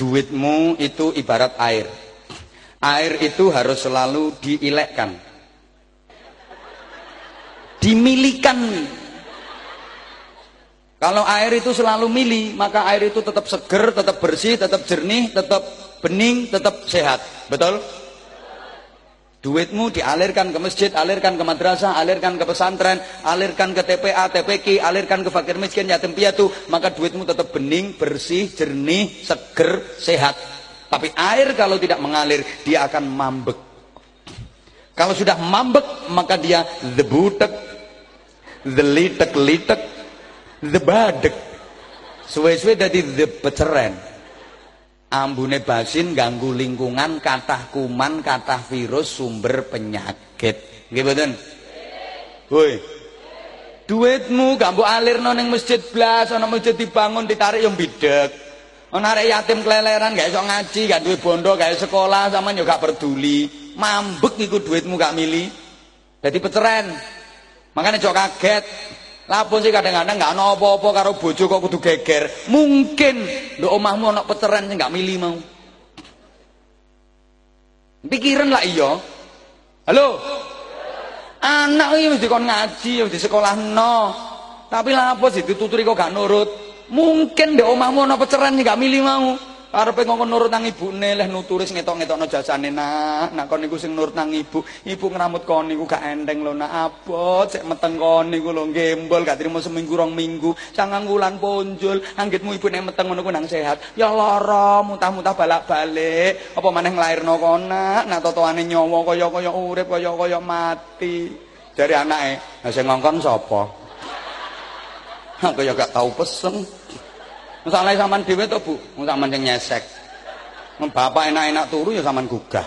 duitmu itu ibarat air. Air itu harus selalu diilekkan. Dimilikan. Kalau air itu selalu mili, maka air itu tetap seger, tetap bersih, tetap jernih, tetap bening, tetap sehat. Betul? Duitmu dialirkan ke masjid, alirkan ke madrasah, alirkan ke pesantren, alirkan ke TPA, TPK, alirkan ke fakir miskin, yatim piatu, maka duitmu tetap bening, bersih, jernih, seger, sehat. Tapi air kalau tidak mengalir, dia akan mambek. Kalau sudah mambek, maka dia the butek, the litek-litek, the badek. Suwe-suwe dari the peceren ambune basin ganggu lingkungan kathah kuman kathah virus sumber penyakit. Nggih mboten? Woi. Duitmu gak mbok alirno ning masjid blas ana masjid dibangun ditarik yang bidek ana arek yatim keleleran gak iso ngaji gak duwe bondo gak sekolah sampean yo gak peduli mambek iku duitmu gak mili. Dadi peceren. Makanya jok kaget Lapo sih kadang-kadang nggak -kadang, apa-apa karo bojo kok kudu geger. Mungkin do omahmu ana peceran sing nggak milih mau. Pikiran lah iya. Halo. Anak iki mesti kon ngaji, mesti sekolah no. Tapi lapo sih dituturi kok gak nurut. Mungkin do omahmu ana peceran sing nggak milih mau. Arepe ngomong nurut nang ibune leh nuturis ngetok-ngetokno jasane nak. Nak kon niku sing nurut nang ibu. Ibu ngramut kon niku gak enteng lho nak. Abot sik meteng kon niku lho gembol gak trimo seminggu rong minggu. Sangang wulan ponjol. Anggitmu ibu nek meteng ngono ku nang sehat. Ya lara mutah-mutah balak-balik. Apa maneh nglairno kon nak. Nak totoane nyawa kaya-kaya urip kaya-kaya mati. Dari anake, "Lah sing ngongkon sapa?" Aku ya gak tau pesen. Masalah sampean dhewe to, Bu. Wong sing nyesek. Bapak enak-enak turu ya sampean gugah.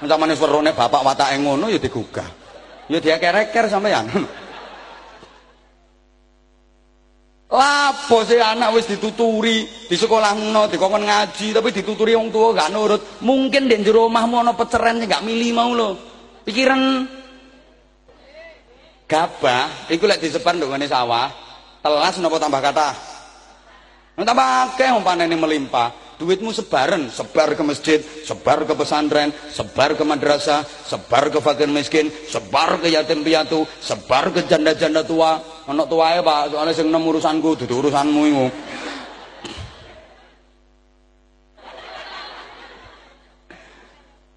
Wong sampean wis werone bapak watake ngono ya digugah. Ya diaker-eker sampean. Lapo sih anak wis dituturi di sekolah no, dikongkon ngaji tapi dituturi wong tua gak nurut. Mungkin di jero omahmu ana peceren gak milih mau lo. Pikiran gabah iku lek disebar ndongane sawah, telas napa tambah kata? Tambah akeh ini melimpah. Duitmu sebaran, sebar ke masjid, sebar ke pesantren, sebar ke madrasah, sebar ke fakir miskin, sebar ke yatim piatu, sebar ke janda-janda tua. Anak tua ya Pak, soalnya sing nemu urusanku, itu urusanmu itu.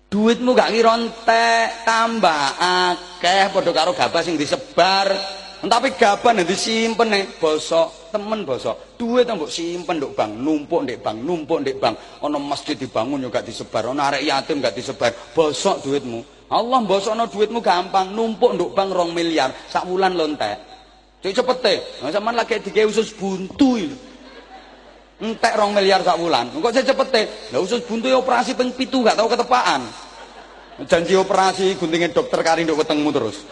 Duitmu gak ngirontek, tambah akeh padha karo gabah sing disebar. Tapi gabah nek disimpen nih, bosok temen bosok duit mbok simpen nduk bang numpuk ndek bang numpuk ndek bang. Ana masjid dibangun juga disebar ana arek yatim gak disebar. Bosok duitmu. Allah bosokno duitmu gampang numpuk nduk bang rong miliar. Sak wulan lontek cek nah, sampean lagi dikei usus buntu entek rong miliar sak kok saya cepete. Lah usus buntu ya operasi ping pitu gak tau ketepaan janji operasi guntingin dokter kari nduk wetengmu terus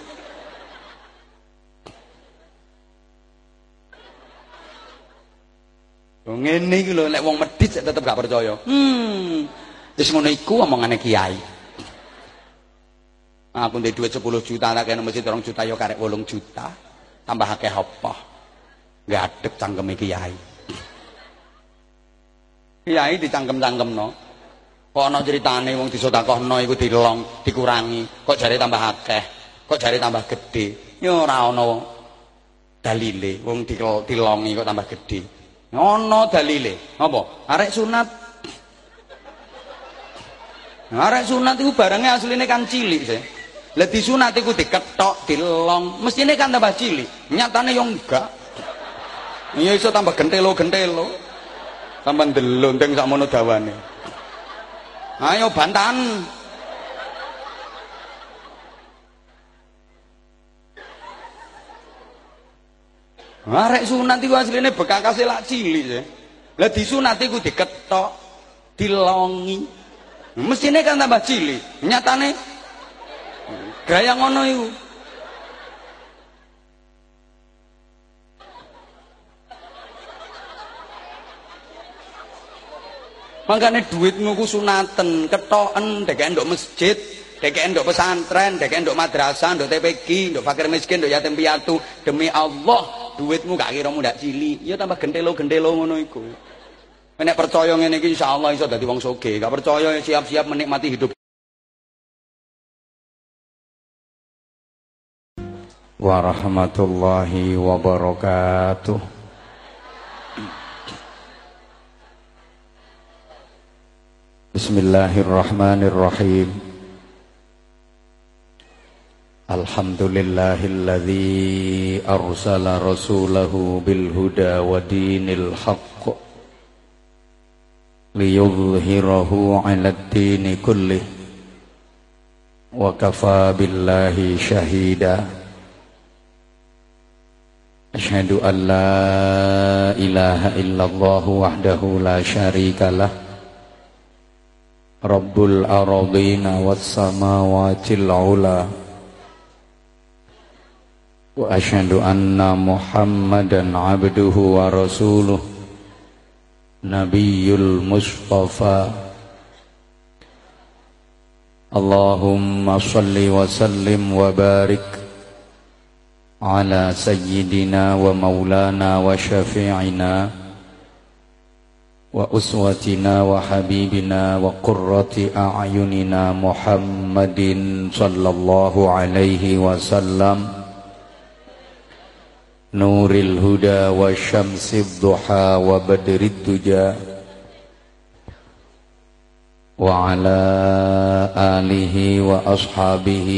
Oh, ngene iki lho nek wong medhit tetep gak percaya. Hmm. Wis ngono iku omongane kiai. Aku ndek dhuwit 10 juta tak kene mesti 2 juta ya karek 8 juta. Tambah akeh apa? Gadeg cangkeme kiai. Kiai dicangkem-cangkemno. Kok ana critane wong disedekahno iku dilong, dikurangi, kok jare tambah akeh, kok jare tambah gedhe. Ya ora ana dalile wong dilongi kok tambah gedhe. Ngono dalile. Apa? Arek sunat. Arek sunat itu barangnya aslinya kan cilik sih. Lah disunat iku diketok, dilong, mestine kan tambah cilik. Nyatane yo enggak. Iya iso tambah gentelo-gentelo. Tambah ndelonteng sakmono dawane. Ayo bantan. Arek sunat iku asline bekakase lak cilik. Lah disunat iku diketok, dilongi. Mesine kan tambah cilik. Nyatane gaya ngono iku. Makanya duitmu ku sunaten, ketoken, dek ndok masjid, dek ndok pesantren, dek ndok madrasah, ndok TPG, ndok fakir miskin, ndok yatim piatu, demi Allah duitmu gak kira ndak cili ya tambah gentelo-gentelo ngono iku Nek percaya ngene iki insyaallah iso dadi wong sugih. Gak percaya siap-siap menikmati hidup. Warahmatullahi wabarakatuh. Bismillahirrahmanirrahim. Alhamdulillahilladzi arsala rasulahu bil huda wa dinil haqq liyuzhirahu 'alad dini kulli wa Ashhadu an ilaha illallah wahdahu la syarikalah Rabbul aradina was samawati al 'ula وأشهد أن محمدا عبده ورسوله نبي المصطفى. اللهم صل وسلم وبارك على سيدنا ومولانا وشفيعنا وأسوتنا وحبيبنا وقرة أعيننا محمد صلى الله عليه وسلم. نور الهدى وشمس الضحى وبدر الدجى وعلى آله وأصحابه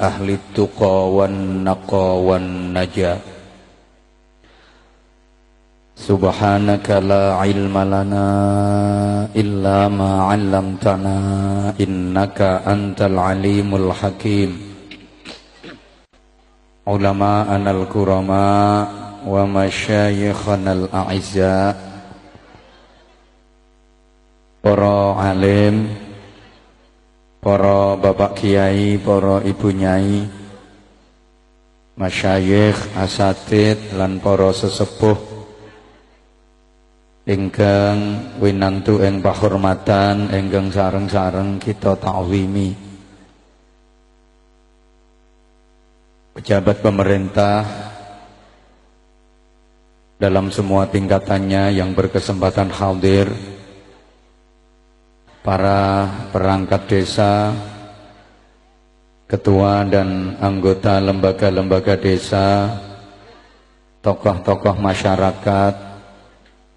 أهل التقى والنقى والنجا سبحانك لا علم لنا إلا ما علمتنا إنك أنت العليم الحكيم علماءنا الكرماء ومشايخنا الأعزاء para alim, para bapak kiai, para ibu nyai, masyayikh, asatid lan para sesepuh ingkang winantu ing pahormatan ingkang sareng-sareng kita takwimi. Pejabat pemerintah dalam semua tingkatannya yang berkesempatan hadir, para perangkat desa, ketua dan anggota lembaga-lembaga desa, tokoh-tokoh masyarakat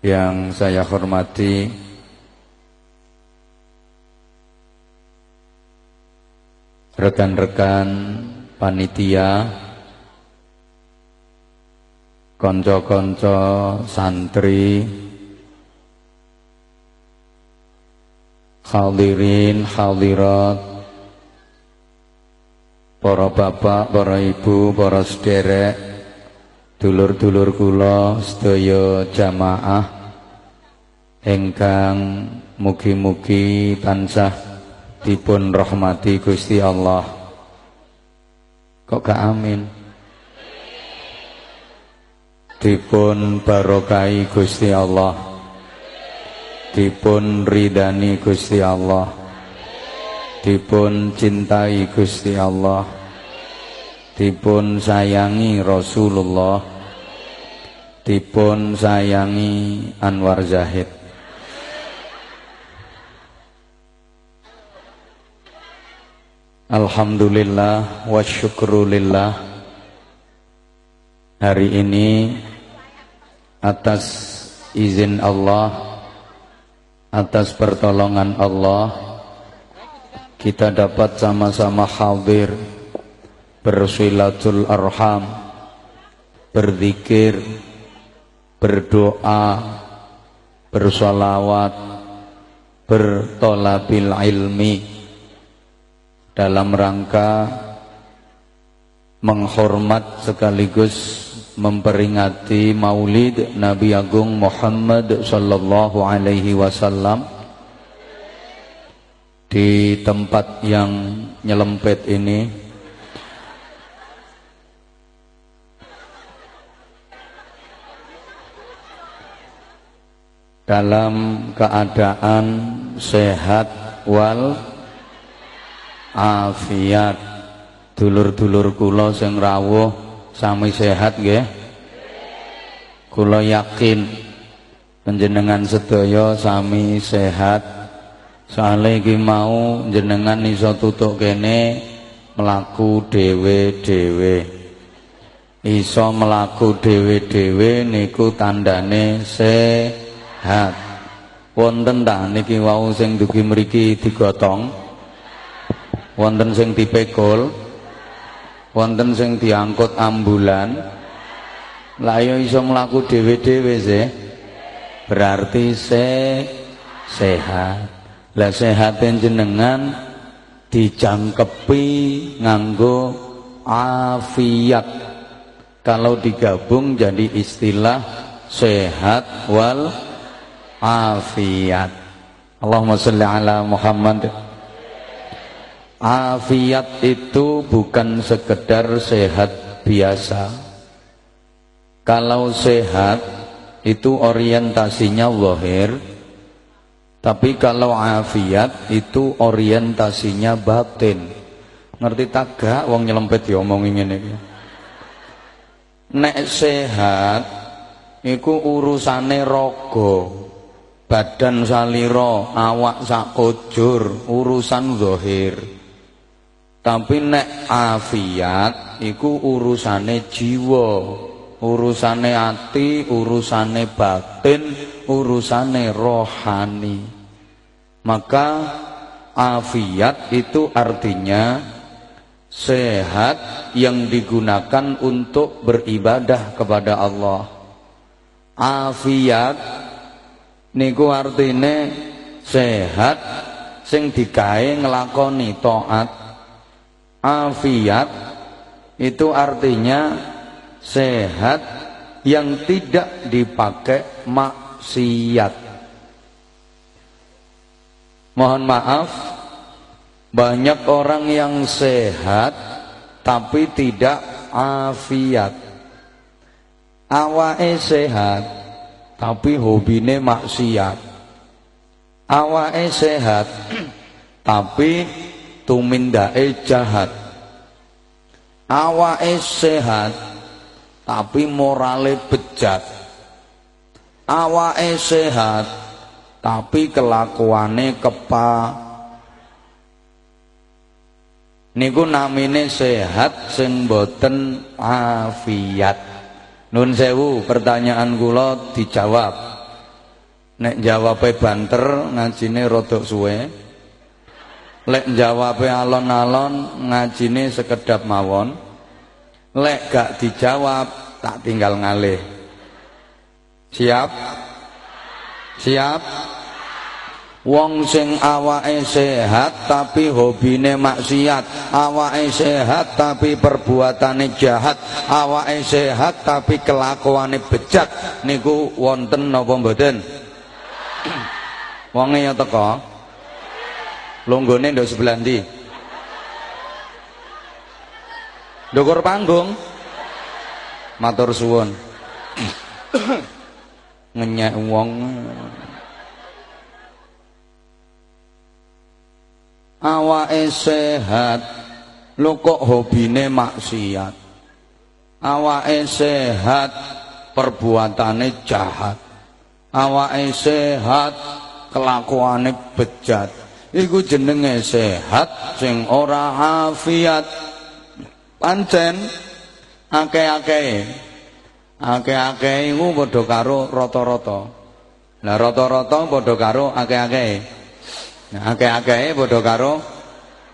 yang saya hormati, rekan-rekan panitia konco-konco santri hadirin hadirat para bapak para ibu para sederek dulur-dulur kula sedaya jamaah ingkang mugi-mugi tansah dipun rahmati Gusti Allah Kok gak amin? Dipun barokai Gusti Allah. Dipun ridani Gusti Allah. Dipun cintai Gusti Allah. Dipun sayangi Rasulullah. Dipun sayangi Anwar Zahid. Alhamdulillah wa syukrulillah. Hari ini atas izin Allah Atas pertolongan Allah Kita dapat sama-sama hadir Bersilatul arham Berzikir Berdoa Bersolawat Bertolabil ilmi dalam rangka menghormat sekaligus memperingati Maulid Nabi Agung Muhammad sallallahu alaihi wasallam di tempat yang nyelempet ini. Dalam keadaan sehat wal afiat dulur-dulur kula sing rawuh sami sehat nggih kula yakin Panjenengan sedaya sami sehat. Soale iki mau jenengan iso tutuk kene mlaku dhewe-dhewe. Iso mlaku dhewe-dhewe niku tandane sehat. Wonten ta niki wau sing dugi mriki digotong? Wonten sing dipekul? Wonten sing diangkut ambulan? Lah ya iso mlaku dhewe-dhewe sih. Berarti se sehat. Lah sehaten jenengan dijangkepi nganggo afiat. Kalau digabung jadi istilah sehat wal afiat. Allahumma sholli ala Muhammad. Afiat itu bukan sekedar sehat biasa. Kalau sehat itu orientasinya zahir, tapi kalau afiat itu orientasinya batin. Ngerti tak gak wong nyelempet diomongin ngene iki. Nek sehat iku urusane raga. Badan salira, awak sak kujur, urusan zahir. Tapi nek afiat iku urusane jiwa, urusane ati, urusane batin, urusane rohani. Maka afiat itu artinya sehat yang digunakan untuk beribadah kepada Allah. Afiat niku artine sehat sing digawe nglakoni taat afiat itu artinya sehat yang tidak dipakai maksiat. Mohon maaf banyak orang yang sehat tapi tidak afiat. Awake sehat tapi hobine maksiat. Awake sehat tapi tumindake jahat. Awake sehat tapi morale bejat. Awake sehat tapi kelakuane kepa. Niku namine sehat sing boten afiat. Nun sewu pertanyaan kula dijawab. Nek jawabe banter ngajine rodok suwe lek jawabe alon-alon ngajine sekedap mawon. Lek gak dijawab tak tinggal ngalih. Siap? Siap? Wong sing awake sehat tapi hobine maksiat, awake sehat tapi perbuatane jahat, awake sehat tapi kelakuane bejat. Niku wonten napa mboten? Wonge ya teko. Longgone ndok sebelah ndi? Ndukur panggung. Matur suwun. Ngenyek wong. awake sehat lho kok hobine maksiat awake sehat perbuatane jahat awake sehat kelakuane bejat iku jenenge sehat sing ora afiat pancen akeh-akeh akeh-akeh iku padha karo rata-rata lah rata-rata padha karo akeh-akeh Nah, akeh-akehe padha karo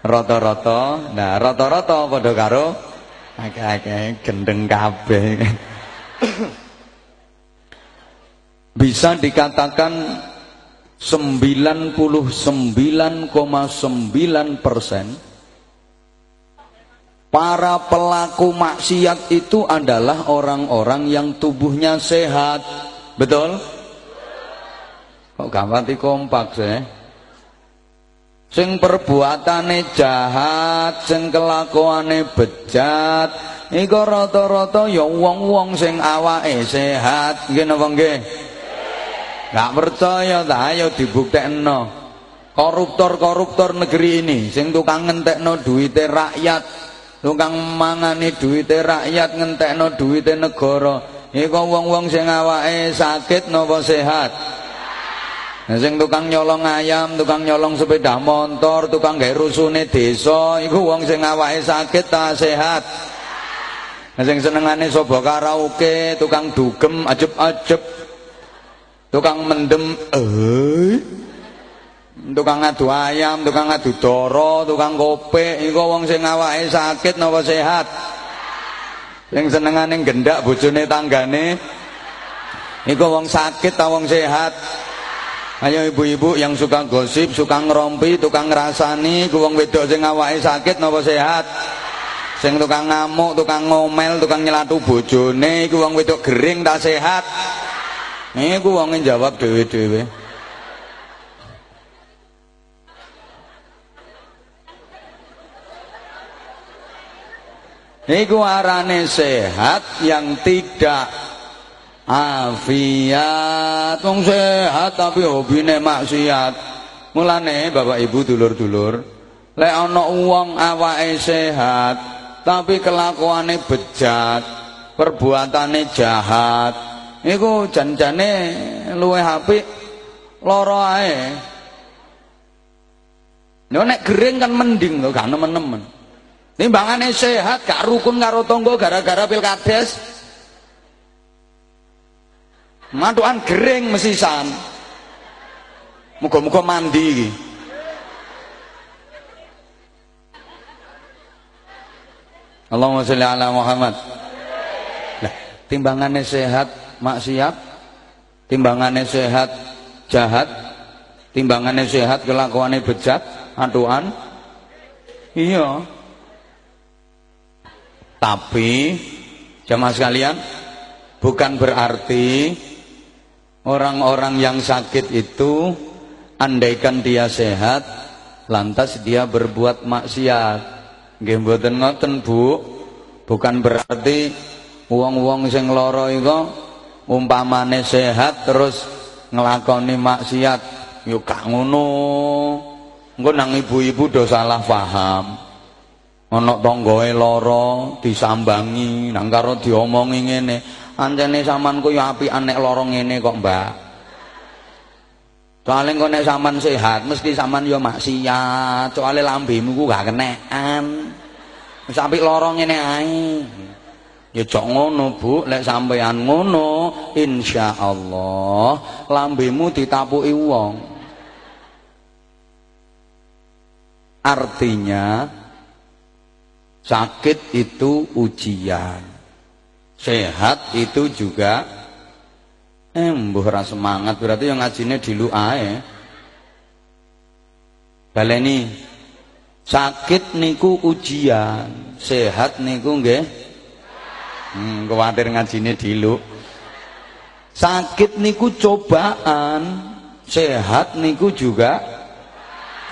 rata-rata. Nah, rata-rata padha karo akeh-akeh gendeng kabeh. Bisa dikatakan 99,9 persen Para pelaku maksiat itu adalah orang-orang yang tubuhnya sehat Betul? Kok gampang kompak sih? sing perbuatane jahat sing kelakuane bejat iku rata-rata ya wong-wong sing awake sehat nggih napa nggih gak percaya ta ayo dibuktekno koruptor-koruptor negeri ini sing tukang ngentekno duwite rakyat tukang mangani duwite rakyat ngentekno duwite negara Iku wong-wong sing awake sakit napa sehat? Nah, sing tukang nyolong ayam, tukang nyolong sepeda motor, tukang gawe rusune desa, iku wong sing awake sakit ta sehat. Nah, sing senengane sobo karaoke, tukang dugem ajeb-ajeb, tukang mendem, eh, tukang ngadu ayam, tukang ngadu doro, tukang kope, iku wong sing awake sakit napa sehat? Sing senengane gendak bojone tanggane, iku wong sakit ta wong sehat? Ayo ibu-ibu yang suka gosip, suka ngerompi, tukang ngrasani, ku wong wedok sing awake sakit napa sehat? Sing tukang ngamuk, tukang ngomel, tukang nyelatu bojone, iku wong wedok gering tak sehat. Niku wong jawab dhewe-dhewe. Niku arane sehat yang tidak afiat wong sehat tapi hobine maksiat mulane Bapak Ibu dulur-dulur lek ana wong awake sehat tapi kelakuane bejat perbuatane jahat iku janjane luwih apik lara ae Yo nek gering kan mending lho gak nemen-nemen. Timbangane sehat gak rukun karo tangga gara-gara pilkades. Mantukan gering mesisan. Muga-muga mandi iki. Allahumma sholli ala Muhammad. Lah, timbangannya sehat maksiat, timbangannya sehat jahat, timbangannya sehat kelakuannya bejat, aduan. Iya. Tapi jamaah sekalian, bukan berarti Orang-orang yang sakit itu andaikan dia sehat lantas dia berbuat maksiat. Nggih ngoten, Bu. Bukan berarti wong-wong sing lara iku umpamane sehat terus nglakoni maksiat. Yo gak ngono. Engko nang ibu-ibu do salah paham. Ana tanggae lara disambangi, nang karo diomongi ngene. Ancene sampean ku ya apian nek lara ngene kok, Mbak. Soale kok nek sampean sehat mesti sampean ya maksiat. Soale lambemu ku gak kenekan. Apik lara ngene ae. Ya cok ngono, Bu. Lek sampean ngono, insyaallah lambemu ditapuki wong. Artinya sakit itu ujian sehat itu juga eh mbuh semangat berarti yang ngajine dilu ae baleni sakit niku ujian sehat niku nggih hmm, kuwatir ngajine dilu sakit niku cobaan sehat niku juga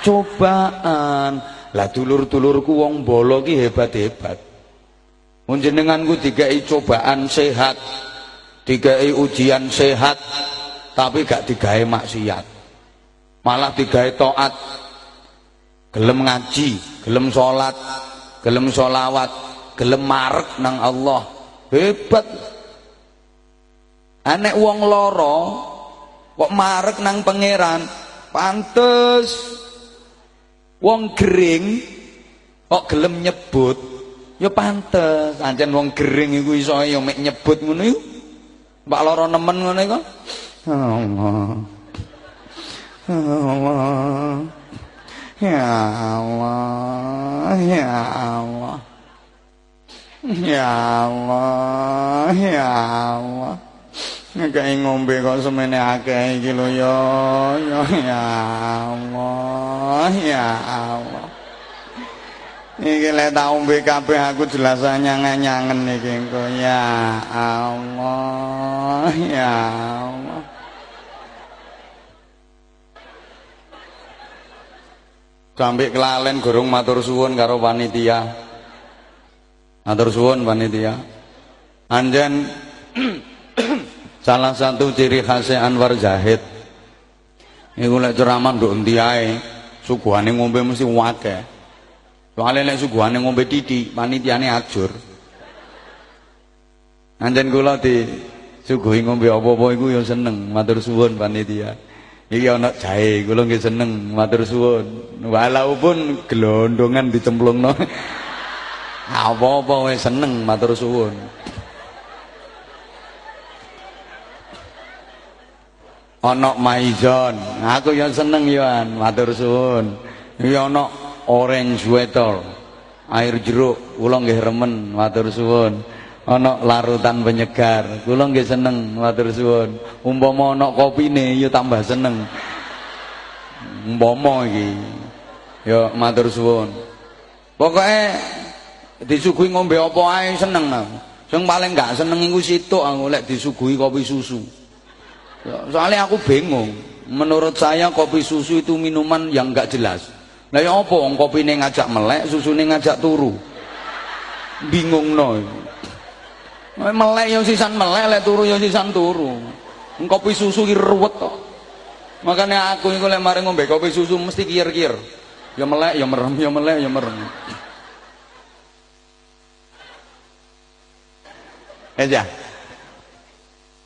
cobaan lah dulur-dulurku wong bolo ki hebat-hebat Menjenenganku dikai cobaan sehat, dikai ujian sehat, tapi gak digawe maksiat. Malah digawe taat. Gelem ngaji, gelem salat, gelem solawat, gelem marek nang Allah. Hebat. Anek wong loro kok marek nang pangeran, pantes wong gering kok gelem nyebut Ya pantes, ancen wong gering iku iso ya mek nyebut ngono iku. Mbak lara nemen ngono iku. Allah. Allah. Ya Allah, ya Allah. Ya Allah, ya Allah. Ngekei ngombe kok semene akeh iki lho ya. Ya Allah, ya Allah. Iki lek tak ombe kabeh aku jelas nyangen-nyangen iki engko ya Allah ya Allah Sampai kelalen gorong matur suwun karo panitia. Matur suwun panitia. Anjen salah satu ciri khasnya Anwar Zahid. Iku lek ceramah nduk endi ae, suguhane ngombe mesti wakeh. Soale nek suguhane ngombe titik, panitiane ajur. Anjen kula di suguhi ngombe apa-apa iku ya seneng, matur suwun panitia. Iki ana jahe, kula nggih seneng, matur suwun. Walaupun gelondongan dicemplungno. Apa-apa wis seneng, matur suwun. Ana maizon, aku ya seneng ya, matur suwun. Iki ana orange water. Air jeruk, kula nggih remen, matur suwun. ana larutan penyegar kula nggih seneng matur suwun umpama ana kopine ya tambah seneng umpama iki ya matur suwun pokoke disuguhi ngombe apa ae seneng aku. Sing paling gak seneng iku situk aku lek disuguhi kopi susu. Soalnya aku bingung. Menurut saya kopi susu itu minuman yang gak jelas. Lah ya apa wong kopine ngajak melek susune ngajak turu? Bingung no melek yang sisan melek lek turu yang sisan turu. Kopi susu ki ruwet kok. Makanya aku iku lek mari ngombe kopi susu mesti kir-kir ya melek ya merem ya melek ya merem aja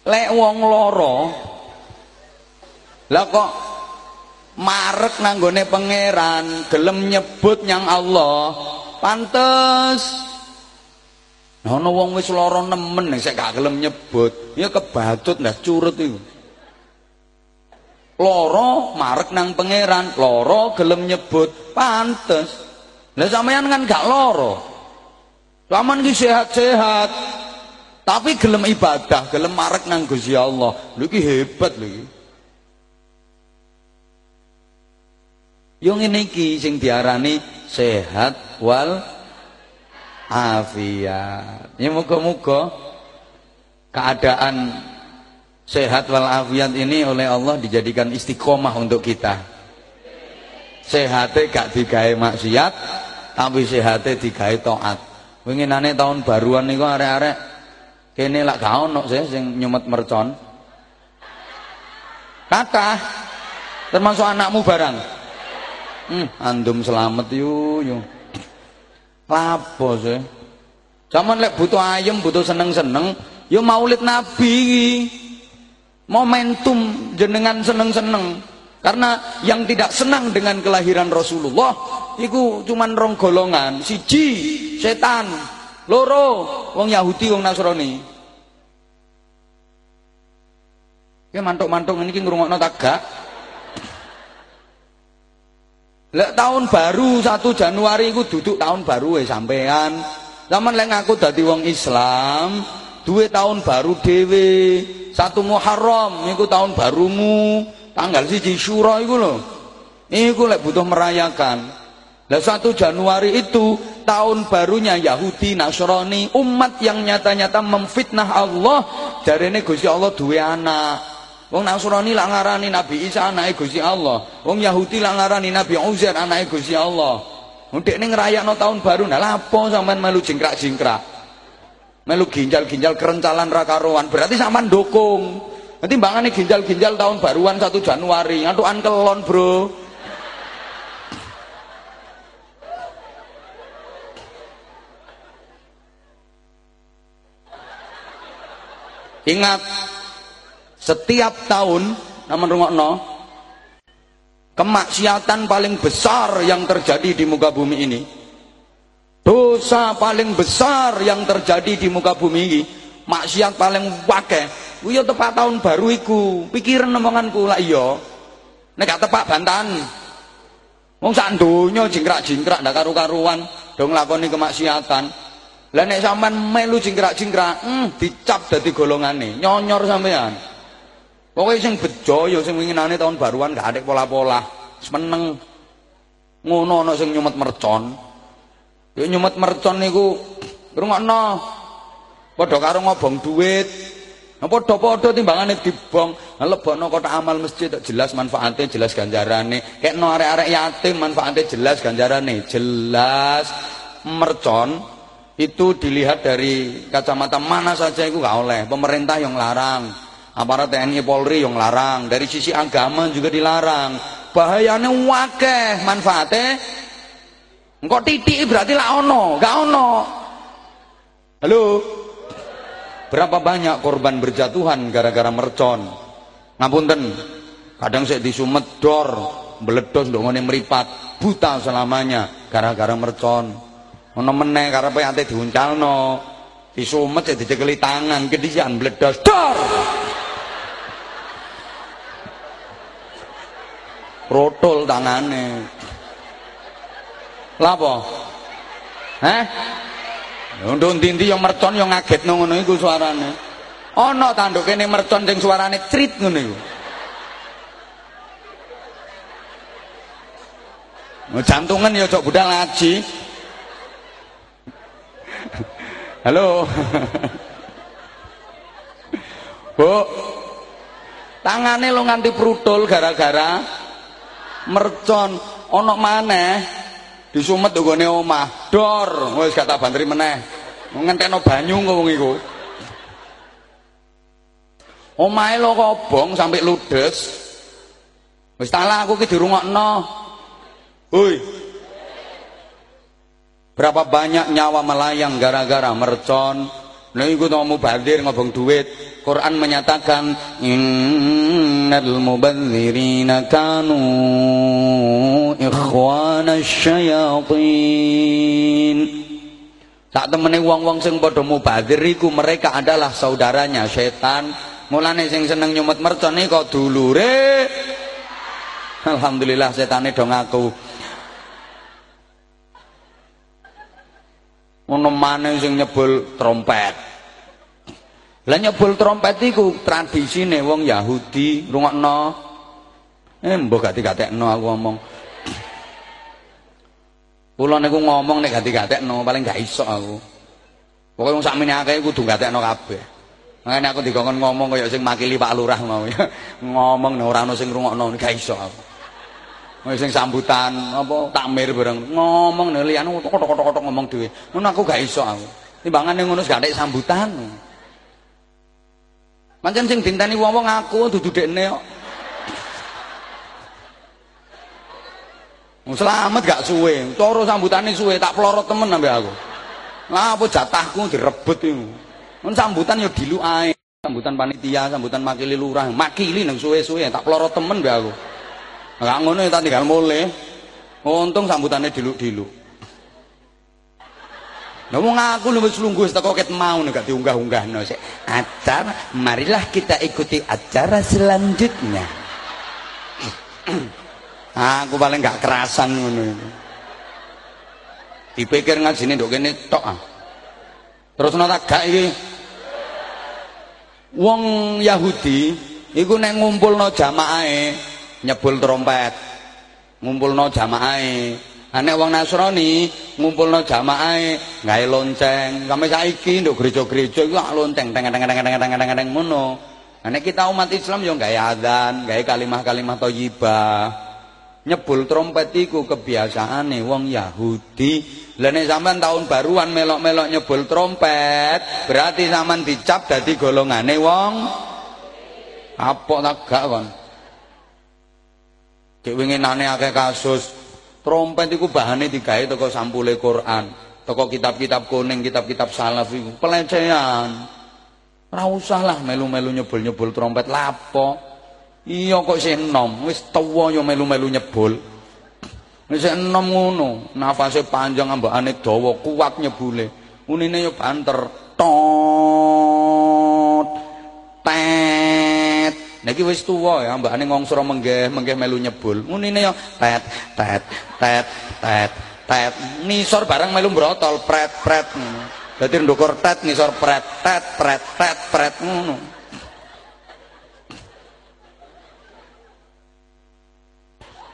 lek wong loro lah kok marek nanggone pangeran gelem nyebut nyang Allah pantes ana wong wis lara nemen sik gak gelem nyebut, ya kebatut ndak curut iku. Lara marek nang pangeran, lara gelem nyebut, pantes. Lah sampean kan gak lara. Sampean ki sehat-sehat. Tapi gelem ibadah, gelem marek nang Gusti Allah. Lho iki hebat lho iki. Yo ngene iki sing diarani sehat wal afiat. Ya moga-moga keadaan sehat wal afiat ini oleh Allah dijadikan istiqomah untuk kita. Sehatnya gak digawe maksiat, tapi sehatnya digawe taat. Winginane tahun baruan niku arek-arek kene lak gak ono sih sing nyumet mercon. Kata termasuk anakmu barang. Hmm, andum selamat yu yu. Lapo sih? Zaman lek butuh ayam, butuh seneng-seneng, ya maulid Nabi. Momentum jenengan seneng-seneng. Karena yang tidak senang dengan kelahiran Rasulullah itu cuman rong golongan, siji setan, loro wong Yahudi wong Nasrani. Ya mantuk-mantuk ini ngrungokno tagak. Lek tahun baru 1 Januari iku duduk tahun baru ya sampean. Zaman lek ngaku dadi wong Islam, duwe tahun baru dhewe. Satu Muharram iku tahun barumu, tanggal siji Syura iku lho. Iku lek butuh merayakan. Lah 1 Januari itu tahun barunya Yahudi Nasrani, umat yang nyata-nyata memfitnah Allah. Jarene Gusti Allah duwe anak. Wong Nasrani lak ngarani Nabi Isa anake Gusti Allah. Wong Yahudi lak ngarani Nabi Uzair anake Gusti Allah. Wong dekne ngrayakno tahun baru, nah lapo sampean melu jingkrak-jingkrak. Melu ginjal-ginjal kerencalan ra karuan, berarti sampean dukung. Nanti mbangane ginjal-ginjal tahun baruan 1 Januari, ngantukan kelon, Bro. Ingat setiap tahun namun rungokno kemaksiatan paling besar yang terjadi di muka bumi ini dosa paling besar yang terjadi di muka bumi ini maksiat paling wakeh. Kuwi tepat tahun baru iku pikiran omonganku lah iya. Nek gak tepak bantan wong sak donya jingkrak-jingkrak ndak karu-karuan dong lakoni kemaksiatan lah nek sampean melu jingkrak-jingkrak hmm, dicap dadi golongane nyonyor sampean Pokoknya sing bejo ya sing winginane tahun baruan gak ada pola-pola. Seneng ngono ana sing nyumet mercon. Ya nyumet mercon niku rungokno. Padha karo ngobong duit. Nah, padha-padha timbangane dibong. Nah, lebokno kotak amal masjid jelas manfaatnya, jelas ganjarane. Kayak no arek-arek yatim manfaatnya jelas ganjarane, jelas mercon itu dilihat dari kacamata mana saja itu gak oleh pemerintah yang larang aparat TNI Polri yang larang dari sisi agama juga dilarang bahayanya wakeh manfaatnya engkau titik berarti lah ono gak ono halo Berapa banyak korban berjatuhan gara-gara mercon. Ngapunten. Kadang saya disumet dor, meledos ngene meripat, buta selamanya gara-gara mercon. Ono meneh karepe ate diuncalno. Disumet ya dicekeli tangan, kedisian meledos dor. Rotol tangane. Lapa? Heh? Nduk ndi yang mercon yang ngagetno ngono iku suarane. Ana tanduk kene mercon sing suarane crit ngono iku. Jantungan ya cok budal ngaji. Halo. Bu. Tangane lo nganti prutul gara-gara mercon. Ana maneh disumet nggone omah. Dor wis gak tak bantri meneh. Ngentekno banyu wong iku. Omahe lo kobong sampai ludes. Wis aku ki dirungokno. Hoi berapa banyak nyawa melayang gara-gara mercon Nah iku to mubadzir ngobong duit. Quran menyatakan innal mubadzirina kanu ikhwana syayatin. Sak temene wong-wong sing padha mubadzir iku mereka adalah saudaranya setan. Mulane sing seneng nyumet mercon kok dulure. Alhamdulillah setane do ngaku. Ono maneh sing nyebul trompet. Lah nyebul trompet iku tradisine wong Yahudi, rungokno. Eh mbok gak digatekno aku ngomong. Kula niku ngomong nek gak digatekno paling gak iso aku. Pokoke wong sakmene akeh kudu gatekno kabeh. Makane aku dikongkon ngomong kaya sing makili Pak Lurah mau ngomong nek ora ono sing rungokno gak iso aku. Sing sambutan apa takmir bareng ngomong nek liyane kotok-kotok ngomong dhewe. Ngono aku gak iso aku. Timbangane ngono gak nek sambutan. Pancen sing dinteni wong-wong aku dudu dekne kok. Selamat gak suwe, cara sambutane suwe tak pelorot temen ambek aku. Lah apa jatahku direbut iku. Mun sambutan ya dilu ae. Sambutan panitia, sambutan makili lurah, makili nang suwe-suwe tak pelorot temen mbek aku. Enggak ngono ya tak tinggal mulai. Untung sambutannya diluk-diluk. Nah wong aku lu wis lungguh teko ket mau nek diunggah-unggahno sik. Acara, marilah kita ikuti acara selanjutnya. aku paling gak kerasan ngono iki. Dipikir ngajine ndok kene tok ah. Terus nata gak iki. Wong Yahudi iku nek ngumpulno jamaahe nyebul trompet. Ngumpulno jamaahe. Nek wong Nasrani ngumpulno jamaahe gawe lonceng. Sampe saiki nduk gereja-gereja iku lonceng teng teng teng teng teng teng ngono. Nek kita umat Islam yo gawe adzan gawe kalimah-kalimah thayyibah nyebul trompet iku kebiasaane wong Yahudi. Lah nek sampean tahun baruan melok-melok nyebul trompet berarti sampean dicap dadi golongane wong. Apa tak gak kon Dek winginane akeh kasus trompet iku bahane digawe teko sampule Quran, teko kitab-kitab kuning, kitab-kitab salaf iku pelecehan. Ora usah lah melu-melu nyebul-nyebul trompet lapo. Iya kok sing enom, wis tuwa yo melu-melu nyebul. Wis enom ngono, nafase panjang ambakane dawa, kuat nyebule. Unine yo banter. Tot. Niki wis tuwa ya, mbakane ngongsro menggeh, menggeh melu nyebul. Ngunine ya tet tet tet tet tet nisor barang melu brotol pret pret. Dadi ndukur tet nisor pret tet pret tet pret ngono.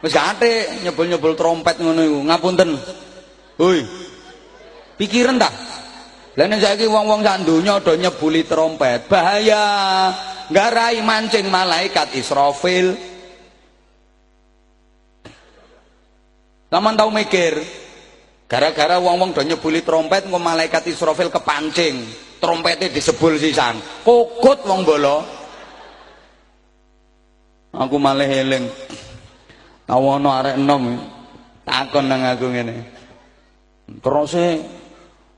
Wis gate nyebul-nyebul trompet ngono iku. Ngapunten. Hoi. Pikiran ta? Lah nek saiki wong-wong sak donya do nyebuli trompet, bahaya. Ngarai mancing malaikat Israfil. Taman tahu mikir gara-gara wong-wong do nyebuli trompet engko malaikat Israfil kepancing trompetnya disebul sisan. Kokut wong bolo. Aku malah eling. Tawono arek enom takon nang aku ngene. Terus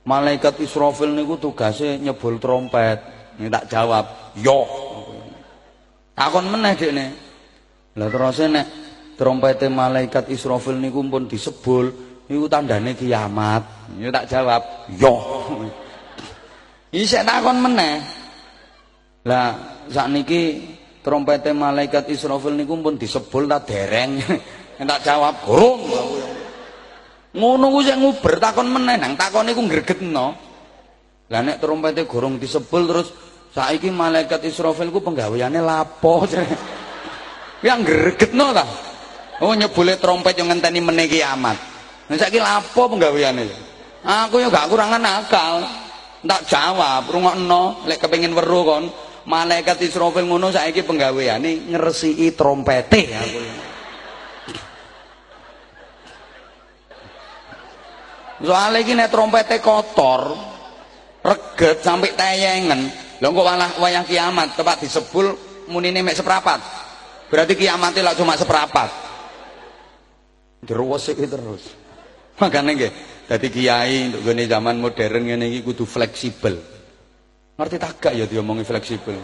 malaikat Israfil niku tugasnya nyebul trompet. Ini tak jawab, yo. Takon meneh dekne. Lah terus nek trompete malaikat Israfil niku pun disebul, niku tandane kiamat. Ya tak jawab, yo. Isek takon meneh. Lah sakniki trompete malaikat Israfil niku pun disebul ta dereng. tak jawab, gurung. Ngono ku sing nguber takon meneh nang takon niku gregetno. Lah nek trompete gorong disebul terus Saiki malaikat Israfil ku penggaweane lapo. Yang gregetno ta. Oh nyebule trompet yang ngenteni meneh kiamat. Nah saiki lapo penggaweane? Aku ya gak kurangan akal. Tak jawab, rungokno lek kepengin weruh kon. Malaikat Israfil ngono saiki penggaweane ngresiki trompete aku. Soalnya ini trompete kotor, reget sampai tayangan, Kok malah wayang kiamat tepat disebul munine mek seprapat. Berarti kiamatnya lah cuma seprapat. Terus iki terus. Makanya nggih, dadi kiai untuk gini zaman modern ngene iki kudu fleksibel. Ngerti tak gak ya diomongi fleksibel.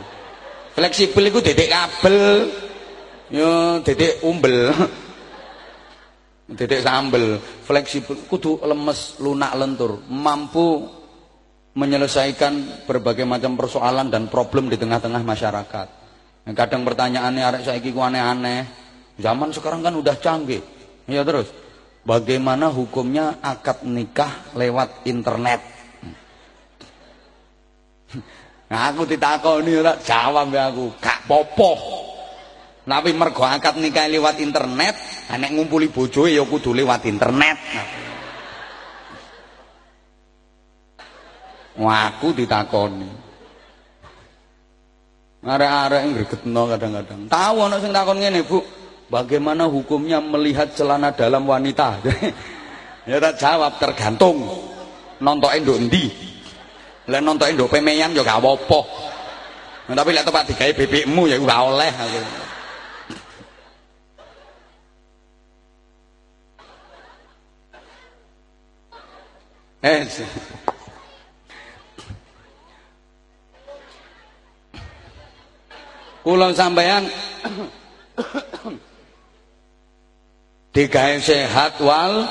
Fleksibel iku dedek kabel. Yo dedek umbel. Dedek sambel, fleksibel kudu lemes, lunak lentur, mampu menyelesaikan berbagai macam persoalan dan problem di tengah-tengah masyarakat. Kadang pertanyaannya arek saiki ku aneh-aneh. Zaman sekarang kan udah canggih. Ya terus, bagaimana hukumnya akad nikah lewat internet? Nah, aku ditakoni ora jawab ya aku, gak popo. Tapi mergo akad nikah lewat internet, nek ngumpuli bojoe ya kudu lewat internet. Nah. Waku ditakoni. Arek-arek gregetno kadang-kadang. Tahu ana sing takon ngene, Bu. Bagaimana hukumnya melihat celana dalam wanita? ya tak jawab tergantung nontoke nduk endi. Lah nontoke nduk pemeyan ya gak apa-apa. Nah, tapi lek tepat digawe bebekmu ya ora oleh. Eh, kula sampeyan digawe sehat wal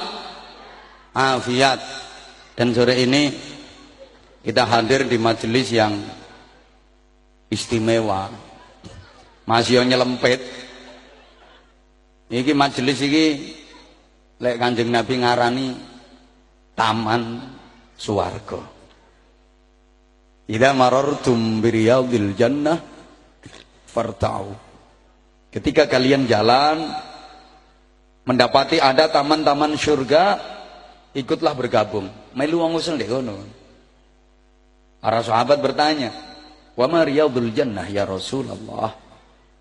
afiat. Dan sore ini kita hadir di majelis yang istimewa. Masih nyelempet iki majelis iki lek kanjeng nabi ngarani taman suwargo Ida marartum biriyadil jannah fartau. Ketika kalian jalan mendapati ada taman-taman surga, ikutlah bergabung. Melu wong usul deh kono. Para sahabat bertanya, "Wa ma riyadul jannah ya Rasulullah?"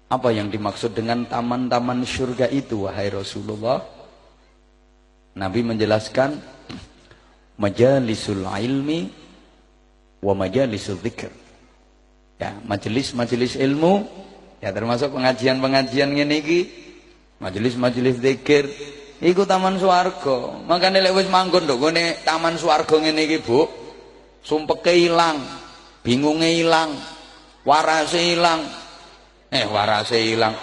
Apa yang dimaksud dengan taman-taman surga itu wahai Rasulullah? Nabi menjelaskan majalisul ilmi wa majalisul dzikr. Ya, majelis-majelis ilmu ya termasuk pengajian-pengajian ngene iki majelis-majelis zikir iku taman swarga. Makane lek wis manggon nduk ngene taman swarga ngene iki Bu sumpeke ilang bingunge ilang warase ilang. Eh warase ilang.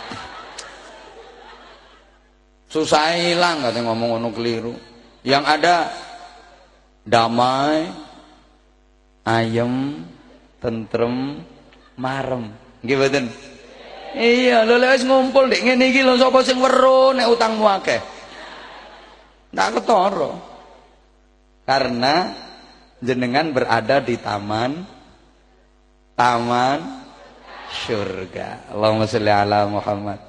Susah hilang katanya ngomong ngono keliru. Yang ada damai ayem tentrem marem nggih mboten Iya, lho lek wis ngumpul nek ngene iki lho sapa sing weruh nek utangmu akeh. Ndak ketara. Karena jenengan berada di taman taman surga. Allahumma sholli ala Muhammad.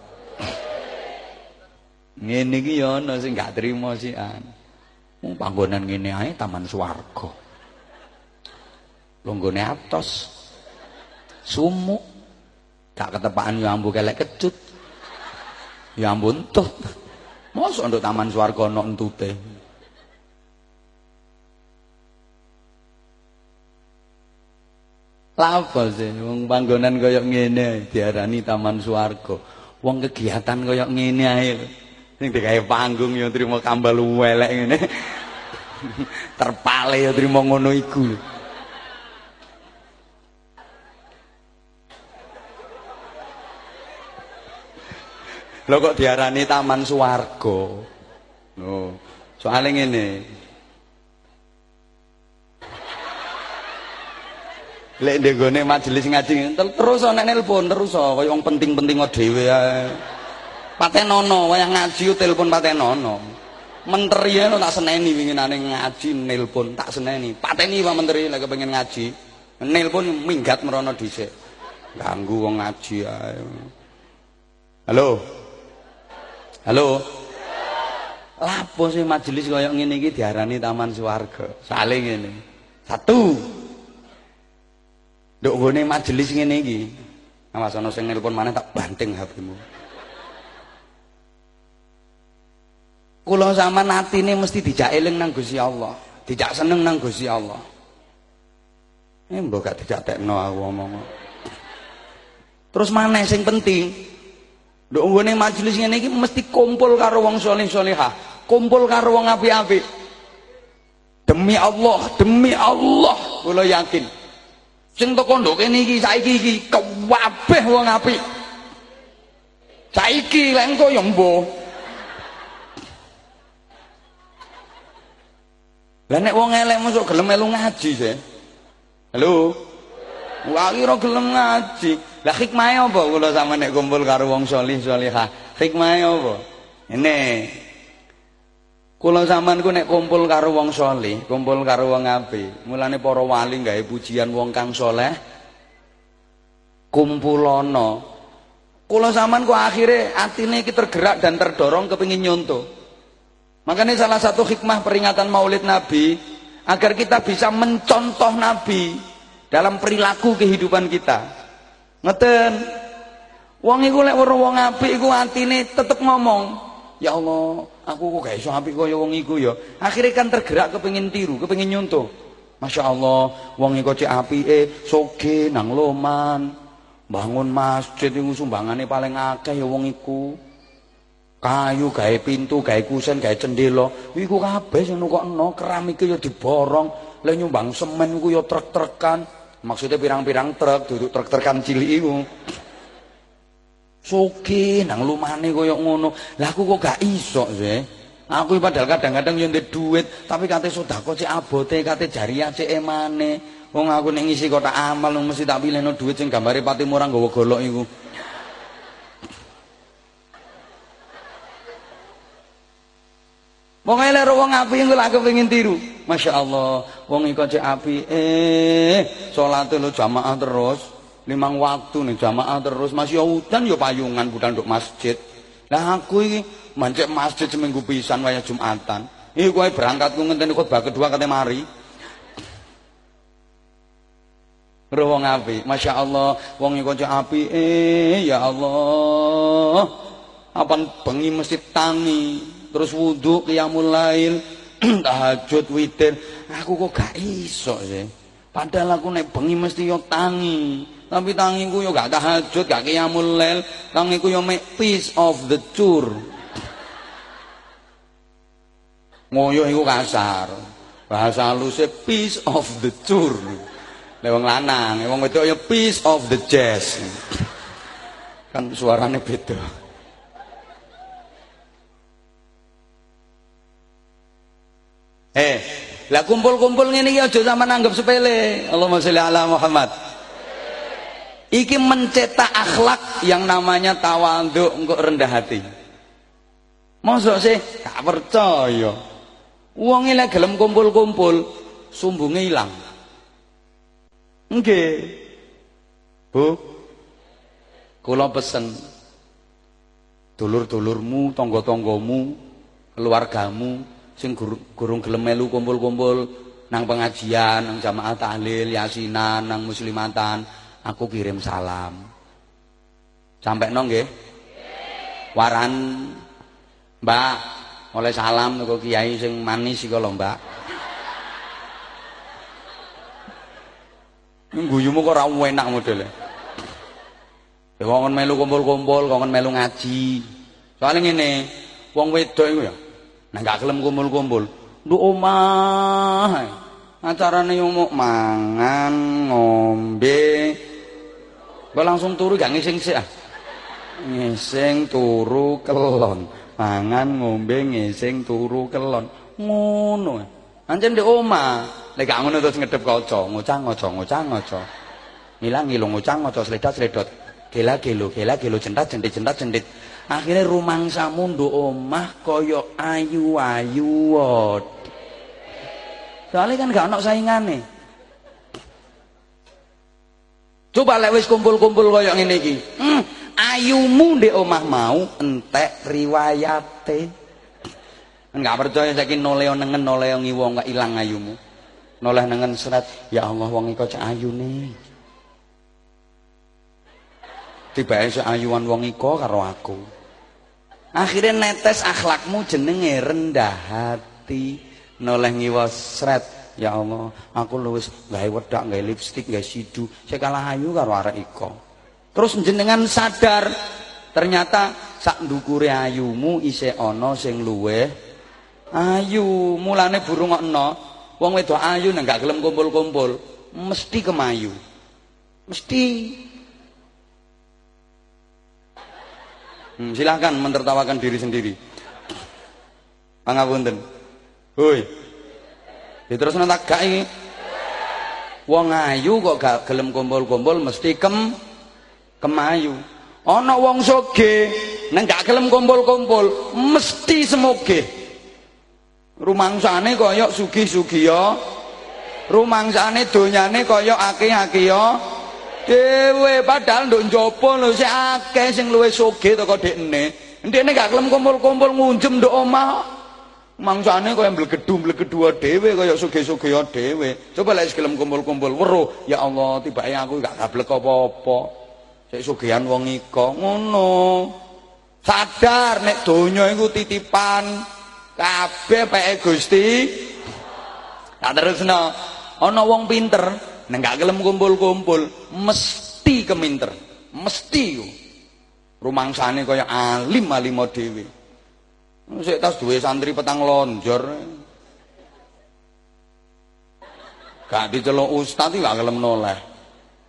Ngene iki ya ana sing gak trimo sih an. Wong panggonan ngene ae taman swarga. Longgone atos. Sumuk Gak ketepaan ya ambu kelek kecut. Ya ampun tuh. Mosok untuk taman swarga ono entute. Lapa sih wong panggonan kaya ngene diarani taman swarga. Wong kegiatan kaya ngene ae. Sing digawe panggung ya trimo kambal welek ngene. Terpale ya trimo ngono iku. Lho kok diarani taman swarga. No. Soale ngene. Lek ndegone majelis ngaji terus ana nelpon terus kaya wong penting-penting dhewe ae. Patenono wayang ngaji telepon patenono. Menteri ya tak seneni winginane ngaji nelpon tak seneni. Pateni Pak Menteri lek pengen ngaji. Nelpon minggat merono dhisik. Ganggu wong ngaji ae. Halo. Halo. Lapo sih majelis kaya ngene iki diarani taman swarga. Saling ngene. Satu. Nduk nggone majelis ngene iki. Awas ana sing nelpon maneh tak banting HP-mu. Kula sama atine mesti dijak eling nang Gusti Allah, dijak seneng nang Gusti Allah. Eh mbok gak dijak tekno aku ngomong. Terus maneh sing penting, nduk nggone majelis ngene iki mesti kumpul karo wong saleh salehah, kumpul karo wong apik-apik. Demi Allah, demi Allah, kula yakin Sing teko nduk kene iki saiki iki kabeh wong apik. Saiki lek engko ya mbuh. Lah nek wong elek mosok gelem melu ngaji sih. Halo. Wah kira gelem ngaji. Lah hikmahe apa kula sama nek kumpul karo wong salih salihah? Hikmahe apa? Ini Kula sampean ku nek kumpul karo wong saleh, kumpul karo wong apik. Mulane para wali gawe pujian wong kang saleh. Kumpulono. Kula ku akhire atine iki tergerak dan terdorong kepengin nyonto. Makanya salah satu hikmah peringatan Maulid Nabi agar kita bisa mencontoh Nabi dalam perilaku kehidupan kita. Ngeten. Wong iku lek weruh wong apik iku atine tetep ngomong, Ya Allah, aku kok gak iso apik kaya wong iku ya. Akhirnya kan tergerak kepengin tiru, kepengin nyontoh. Masya Allah, wong iku cek apike, soge nang loman. Bangun masjid iku sumbangane paling akeh ya wong iku. Kayu gawe pintu, gawe kusen, gawe cendela. Iku kabeh sing nukokno, keramike ya diborong. Lah nyumbang semen iku ya truk-trukan. Maksudnya pirang-pirang truk, duduk truk-trukan cilik iku. Soge nang lumane koyo ngono. Lah aku kok gak iso sih. Aku padahal kadang-kadang yo duit, tapi kate sedekah cek abote, kate jariah cek emane. Wong aku nek ngisi kotak amal mesti tak pilihno duit sing gambare pati murah nggawa golok iku. Wong elek wong apik engko lak kepengin tiru. Masya Allah, wong iku cek apik eh salate lo jamaah terus. Limang waktu nih jamaah terus. Masih ya udan ya payungan budal untuk masjid. Lah aku ini mancek masjid seminggu pisan waya jumatan. Ini gue berangkat gue ngenteni khutbah kedua kata mari. Roh wong api, masya Allah, wong iku api, eh ya Allah, apa bengi mesti tangi, terus wudhu qiyamul lail, tahajud witir, aku kok gak iso sih. Padahal aku naik bengi mesti yo tangi. Tapi tangiku yo gak tahajud, gak qiyamul lail. Tangiku yo make piece of the tour. Ngoyo iku kasar. Bahasa halusnya piece of the tour. Lewang lanang, wong wedok yo piece of the jazz. Kan suaranya beda. Eh, lah kumpul-kumpul ngene iki aja sampean anggap sepele. Allahumma sholli ala Muhammad. Iki mencetak akhlak yang namanya tawadhu engko rendah hati. Mosok sih gak percaya. Wong lek gelem kumpul-kumpul, sumbunge ilang. Nggih. Bu. Kula pesen dulur-dulurmu, tangga-tanggamu, keluargamu sing gurung gelem melu kumpul-kumpul nang pengajian, nang jamaah tahlil, yasinan, nang muslimatan, aku kirim salam. Sampai nong nggih? Waran Mbak, oleh salam kok kiai sing manis iki lho, Mbak. Guyumu kok ora enak modele. Ya wong melu kumpul-kumpul, wong melu ngaji. Soalnya ngene, wong wedok iku ya Nah gak kelem kumpul-kumpul. Nduk omah. Acarane yo mau mangan, ngombe. Kok langsung turu gak ngising sik ah. ngising turu kelon mangan ngombe ngising turu kelon ngono ancen di oma lek gak ngono terus ngedep kaca ngocang ngoco ngocang ngoco ngilang ngilung ngocang ngoco sledat sledot gela gelo gela gelo jentat jentit jentat jentit akhirnya rumangsamu nduk omah kaya ayu-ayu soalnya kan gak ono saingane. Coba lek wis kumpul-kumpul kaya ngene iki. Hmm, ayumu ndek omah mau entek riwayate. Enggak percaya saiki noleo nengen noleo ngiwo enggak ilang ayumu. Noleh nengen serat ya Allah wong iko cak ayune? Tiba se ayuan wong iko karo aku akhirnya netes akhlakmu jenenge rendah hati noleh ngiwo seret ya Allah aku luwes gawe wedak gawe lipstik gawe sidu saya kalah ayu karo arek iko Terus jenengan sadar ternyata sak ndukure ayumu isih ana sing luweh ayu. Mulane burung ana wong wedok ayu nang gak gelem kumpul-kumpul, mesti kemayu. Mesti. Hmm, silahkan mentertawakan diri sendiri. Pangapunten. Hoi. Terus tak gak. Wong ayu kok gak gelem kumpul-kumpul mesti kem kemayu ana wong soge nang gak gelem kumpul-kumpul mesti semoge rumangsane kaya sugih-sugiya rumangsane donyane kaya akeh-akeh dhewe padahal nduk njaba lho sik akeh sing luwih soge teko dekne ndekne gak gelem kumpul-kumpul ngunjem nduk omah mangsane kaya mblegedu-mblegedu dhewe kaya sugih-sugih dhewe coba lek gelem kumpul-kumpul weruh ya Allah tibake aku gak gablek apa-apa Sik sugihan wong iko ngono. Sadar nek donya iku titipan kabeh peke Gusti. Tak terusno. Ana wong pinter nek gak gelem kumpul-kumpul mesti keminter. Mesti yo. Rumangsane kaya alim-alim dhewe. Sik tas duwe santri petang lonjor. Gak diceluk ustaz iki gak gelem noleh.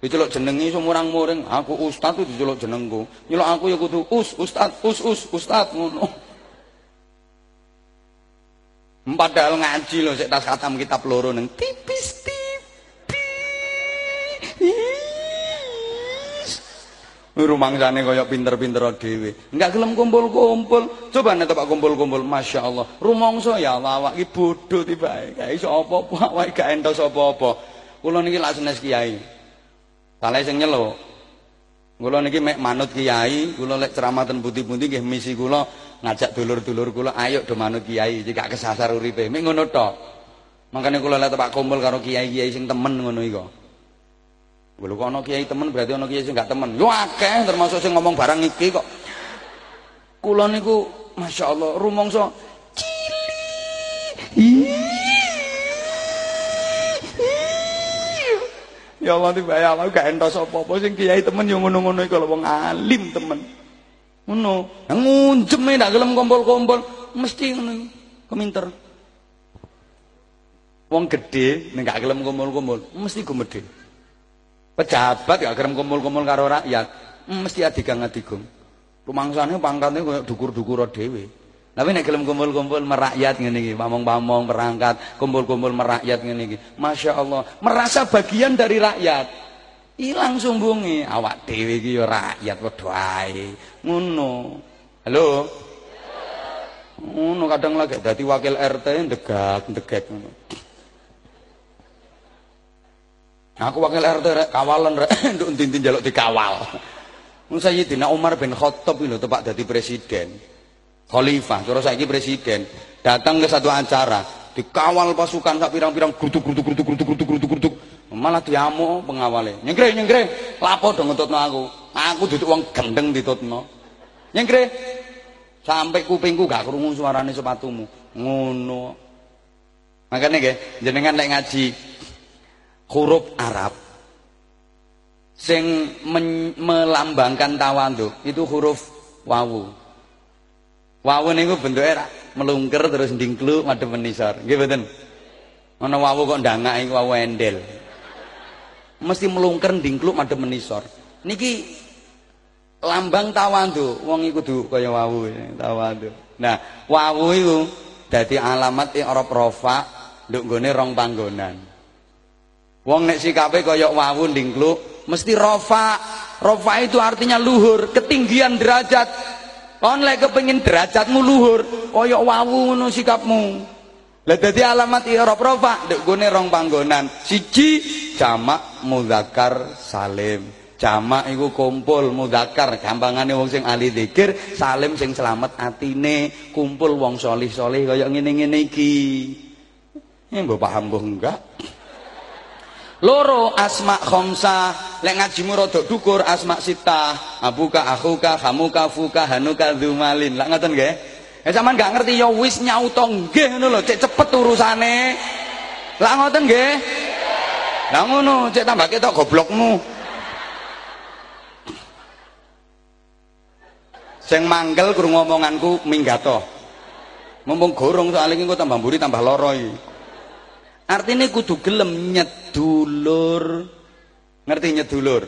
Diceluk jenengi sumurang-muring, aku ustaz tuh diceluk jenengku. Nyeluk aku ya kudu us, ustaz, us, us, ustaz ngono. Padahal ngaji loh, sik tas khatam kitab loro neng tipis tipis. Rumangsane kaya pinter-pinter dhewe. Enggak gelem kumpul-kumpul. Coba nek pak kumpul-kumpul, Masya Allah. Rumangsa ya Allah awak iki bodho tibae. Gak iso apa-apa, awak gak entos apa-apa. Kula niki lak senes kiai. Salah sing nyeluk. Kula niki mek manut kiai, kula lek ceramah ten pundi-pundi nggih misi kula ngajak dulur-dulur kula ayo do manut kiai, iki kesasar uripe. Mek ngono tok. Makane kula lek tepak kumpul karo kiai-kiai sing temen ngono iku. Lho kok ana kiai temen berarti ana kiai sing gak temen. Yo akeh termasuk sing ngomong barang iki kok. Kula niku masyaallah rumangsa. Ya Allah tiba ya Allah gak entos apa-apa sing kiai temen yo ngono-ngono iku wong alim temen. Ngono. Ngunjem nek gelem kumpul-kumpul mesti ngono keminter. Wong gede nek gak gelem kumpul-kumpul mesti gumedhe. Pejabat gak gelem kumpul-kumpul karo rakyat mesti adigang-adigung. Rumangsane pangkatnya koyo dukur-dukur dhewe. Tapi nek gelem kumpul-kumpul merakyat ngene iki, pamong-pamong perangkat, kumpul-kumpul merakyat ngene iki. Masya Allah, merasa bagian dari rakyat. Hilang sumbungi, awak dhewe iki ya rakyat padha ae. Ngono. Halo. Ngono kadang lagi dadi wakil RT ndegak ndegek ngono. Aku wakil RT rek kawalan rek nduk ndi njaluk dikawal. Mun Sayyidina Umar bin Khattab lho tepak dadi presiden khalifah, terus saiki presiden, datang ke satu acara, dikawal pasukan sak pirang-pirang grutuk grutuk grutuk grutuk grutuk grutuk grutuk. Malah diamuk pengawalnya. Nyengkre nyengkre, lapo dong ngentutno aku. Aku duduk wong gendeng ditutno. Nyengkre. Sampai kupingku gak krungu suarane sepatumu. Ngono. Makanya nggih, jenengan lek ngaji huruf Arab sing melambangkan tawadhu itu huruf wawu. Wawu niku bentuke ra melungker terus ndingkluk madhep menisor. Nggih mboten? Ana wawu kok ndangak iku wawu endel. Mesti melungker ndingkluk madhep menisor. Niki lambang tawandu wong iku kudu kaya wawu tawandu nah wawu iku dadi alamat i'rab rafa nduk nggone rong panggonan wong nek sikape kaya wawu ndingkluk mesti rafa rafa itu artinya luhur ketinggian derajat. Kon lek kepengin derajatmu luhur kaya wawu ngono sikapmu. Lah dadi alamat i'rab rafa nduk nggone rong panggonan. Siji jamak muzakkar salim. Jamak iku kumpul mudzakkar gampangane wong sing ahli zikir salim sing selamat atine. Kumpul wong solih-solih kaya ngene-ngene iki. Ya mbok paham mbok enggak loro asma khamsa lek ngajimu rada dukur asma sita abuka akhuka hamuka fuka hanuka dzumalin lak ngoten nggih Ya sampean gak ngerti ya wis nyauto nggih ngono lho, cek cepet urusane. Lah ngoten nggih? Lah ngono, cek tambah ketok goblokmu. Sing mangkel krungu omonganku minggato. Mumpung gorong soalnya engko tambah mburi tambah loro iki. Artine kudu gelem nyedulur. Ngerti nyedulur?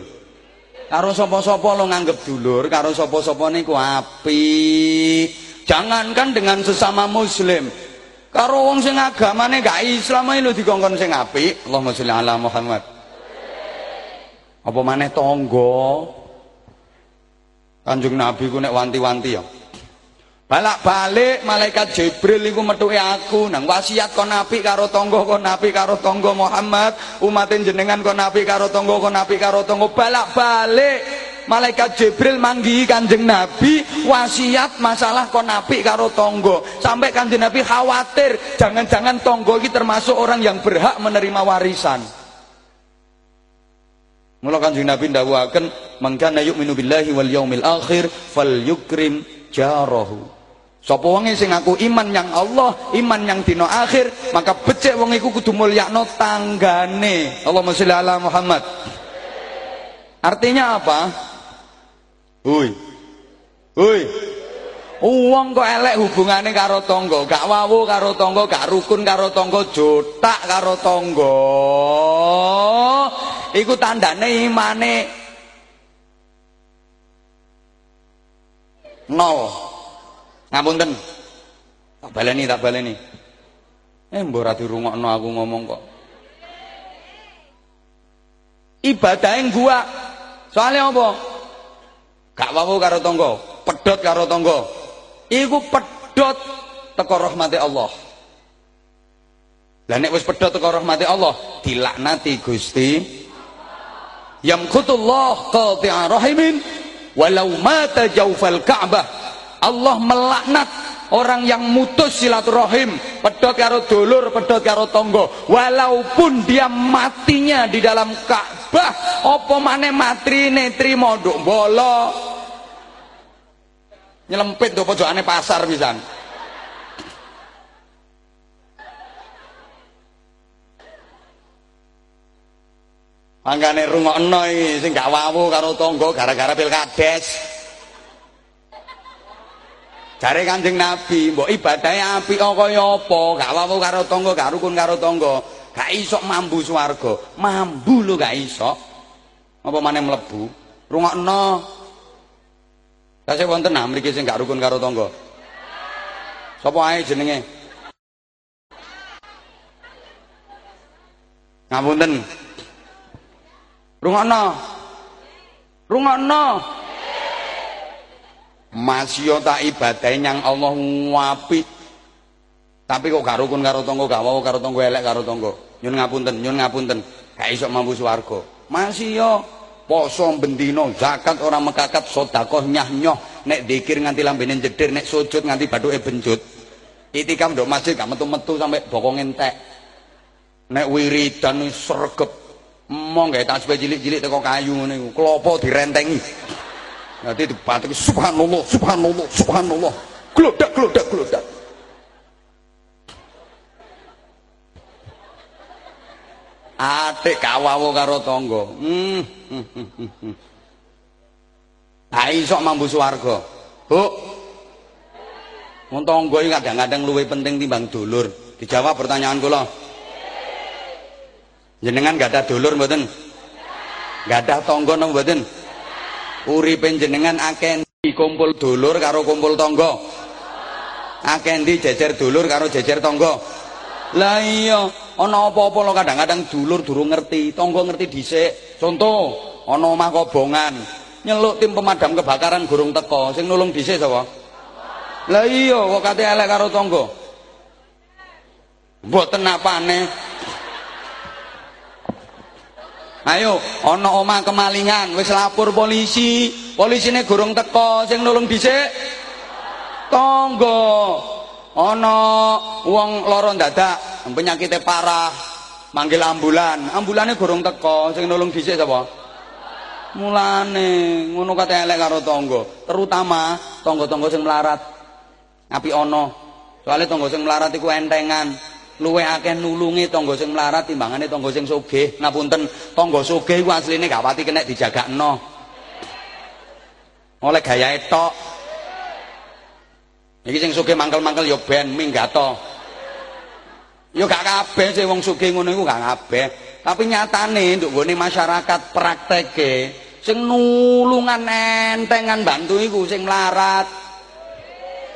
Karo sapa-sapa lo nganggep dulur, karo sapa-sapa niku apik. Jangankan dengan sesama muslim. Karo wong sing agamane gak Islam ae lho dikongkon sing apik. Allahumma sholli ala Muhammad. Apa maneh tangga? Kanjeng Nabi ku nek wanti-wanti ya. Balak-balik malaikat Jibril iku metuke aku nang wasiat kon apik karo tangga kon karo tangga Muhammad, umatin jenengan kon apik karo tangga kon karo tangga balak-balik malaikat Jibril manggi Kanjeng Nabi wasiat masalah kon apik karo tangga. Sampai Kanjeng Nabi khawatir jangan-jangan tangga iki termasuk orang yang berhak menerima warisan. Mula Kanjeng Nabi ndawuhaken mangkana yu'minu billahi wal yaumil akhir falyukrim jarahu. Sapa wong sing ngaku iman yang Allah, iman yang dina akhir, maka becik wong iku kudu mulyakno tanggane. Allahumma sholli ala Muhammad. Artinya apa? Hui. Hui. Uang kok elek hubungane karo tonggo, gak wawu karo tonggo, gak rukun karo tonggo, jotak karo tonggo. Iku tandane imane nol. Ngapunten. Tak baleni, tak baleni. Eh mbok ora dirungokno aku ngomong kok. Ibadah gua. Soalnya apa? Gak wawu karo tonggo, pedot karo tonggo iku pedot teko rahmati Allah lah nek wis pedot teko rahmati Allah dilaknati Gusti yamkutullah qati'a rahimin walau mata jaufal Ka'bah Allah melaknat orang yang mutus silaturahim. Pedot karo dulur pedot karo tonggo. Walaupun dia matinya di dalam Ka'bah apa maneh matrine trimo nduk bolo nyelempit tuh pojokane pasar pisan. Mangkane rungokno iki sing gak wawu karo tangga gara-gara pilkades. Jare Kanjeng Nabi, mbok ibadahe apik kaya apa, gak wawu karo tangga, gak rukun karo tangga, gak iso mambu swarga. Mambu lho gak iso. Apa maneh mlebu? Rungokno Kasih wonten nah mriki sing gak rukun karo tangga. Sapa ae jenenge? Ngapunten. Rungokno. Rungokno. Masya tak ibadahe nyang Allah apik. Tapi kok gak rukun karo tangga, gak wau karo tangga elek karo tangga. Nyun ngapunten, nyun ngapunten. Gak iso mampu swarga. Masya poso bendino zakat orang mekakat sodakoh nyah nyoh nek dikir nganti lambene jedir nek sujud nganti bathuke benjut itikam ndok masjid gak metu-metu sampai bokong entek nek wiridan sregep mong gawe tasbih cilik-cilik teko kayu ngene iku direntengi nanti dibatiki subhanallah subhanallah subhanallah. Glodak glodak glodak atik kawawu karo tangga. Hmm. ha iso mambu swarga. Bu. Mun tangga iki kadang-kadang luwih penting timbang dulur. Dijawab pertanyaan kula. Jenengan gak ada dulur mboten? Gak ada tangga napa mboten uripe jenengan akeh kumpul dulur karo kumpul tangga? Akeh jejer dulur karo jejer tangga? Lah iya ana apa-apa lo kadang-kadang dulur durung ngerti tangga ngerti dhisik. Contoh ana omah kobongan nyeluk tim pemadam kebakaran gurung teko sing nulung dhisik sapa? Lah iya kok kate elek karo tangga. Mboten apane Ayo, ana omah kemalingan, wis lapor polisi. Polisine gurung teko, sing nulung dhisik. Tangga. Ana wong lara dadak, penyakite parah. Manggil ambulan, ambulane gurung teko, sing nulung dhisik sapa? Mulane ngono kate elek karo tangga, terutama tangga-tangga sing melarat. Api ana. Soale tangga sing melarat iku entengan. Luwih akeh nulungi tangga sing melarat timbangane tangga sing sugih. Ngapunten, tangga sugih iku asline gak pati kena dijagakno. Oleh gayae tok. Iki sing sugih mangkel-mangkel ya ben minggato. Ya gak kabeh sing wong sugih ngono iku gak kabeh. Tapi nyatane nduk gone masyarakat prakteke sing nulungan entengan bantu iku sing melarat.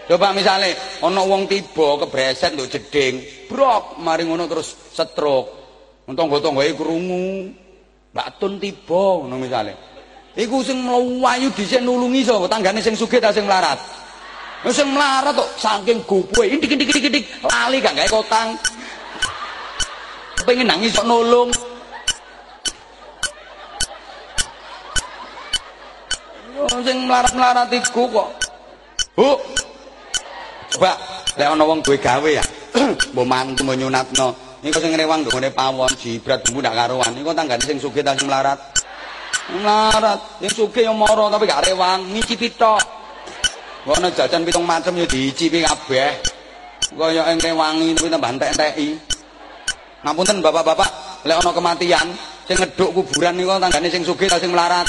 Coba misalnya ana wong tiba kebreset nduk jeding, brok mari ngono terus stroke. Tangga-tanggae krungu. Mbak Tun tiba ngono misale. Iku sing mlayu dhisik nulungi sapa tanggane sing sugih ta sing melarat. Sing melarat kok saking gupuhe indik-indik-indik lali gak gawe kotang. Pengen nangis kok nulung. Yo sing melarat-melarat iku kok. Bu, Coba lek ana wong duwe gawe ya. Mbok mantu mbok nyunatno. Niku sing ngrewang nggone pawon jibrat bumbu ndak karuan. Niku tanggane sing sugih ta sing melarat. Melarat, sing sugih yo moro tapi gak rewang, ngicipi tok. Ngono jajan pitung macem yo dicipi kabeh. Kaya ing rewangi tapi tambah entek-enteki. Ngapunten bapak-bapak, lek ana kematian sing ngeduk kuburan niku tanggane sing sugih ta sing melarat.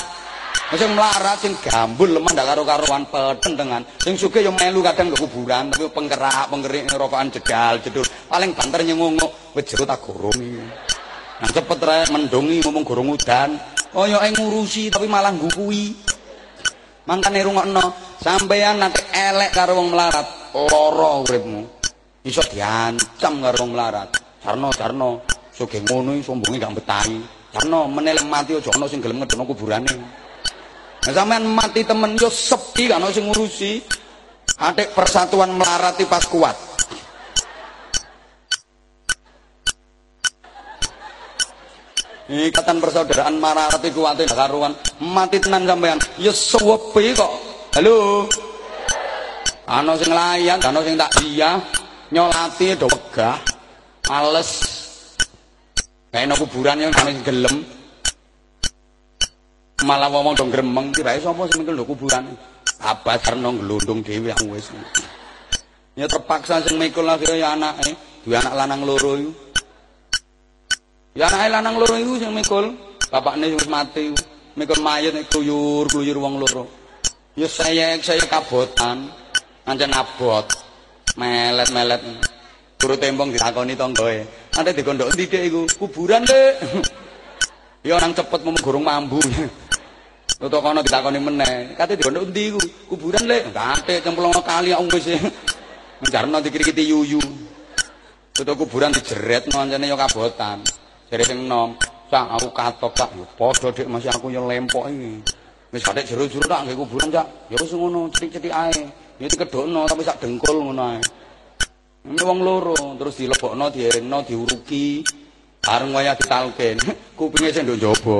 Sing melarat sing gambul lemah ndak karo-karuan petentengan sing sugih yo melu kadang ke kuburan tapi penggerak penggerik rokokan jedal jedul paling banter nyengunguk wis jero tak gorong nah cepet rek mendungi ngomong gorong udan. Kaya oh, ngurusi tapi malah ngukui mangkane rungokno sampeyan nanti elek karo wong melarat. Lara uripmu. Iso diancam karo wong melarat. Sarno sarno sugih ngono sombonge gak betahi sarno meneleng mati aja ana sing gelem ngedono kuburane Nah, mati temen yo sepi kan sing ngurusi. Adik persatuan melarati pas kuat. Ikatan persaudaraan mararati kuwate karuan. Mati tenan sampean. Ya suwepi kok. Halo. Ana sing layan, ana sing tak iya. Nyolati do. Males. Kayak kuburan yang sing gelem. Malah ngomong dong gremeng kira sapa sing mengkel kuburan? Abad karena ngelundung dhewe aku wis. Ya terpaksa sing mikul lagi ya anake dua anak lanang loro iku. Ya anake lanang loro iku sing mikul bapakne wis mati mikul mayit kluyur kluyur wong loro. Ya saya saya kabotan ancen abot melet melet turu tembong ditakoni tanggoe ate dikondok dek iku kuburan dek ya nang cepet mau gurung mambu Toto kono ditakoni meneh. Kate dikono endi iku? Kuburan lek. Kate cemplungno kali aku wis. Menjarno dikirikiti yuyu. Toto kuburan dijeret ngancane yo kabotan. Jare sing enom, "Cak, aku katok, Cak. Padha dik masih aku yo lempok iki." Wis kadek jero-jero tak nggo kuburan, Cak. Ya wis ngono, cetik-cetik ae. Ya dikedhokno tapi sak dengkul ngono ae. Ini wong loro, terus dilebokno, dieno, diuruki. Bareng waya ditalken. Kupinge sing ndok njaba.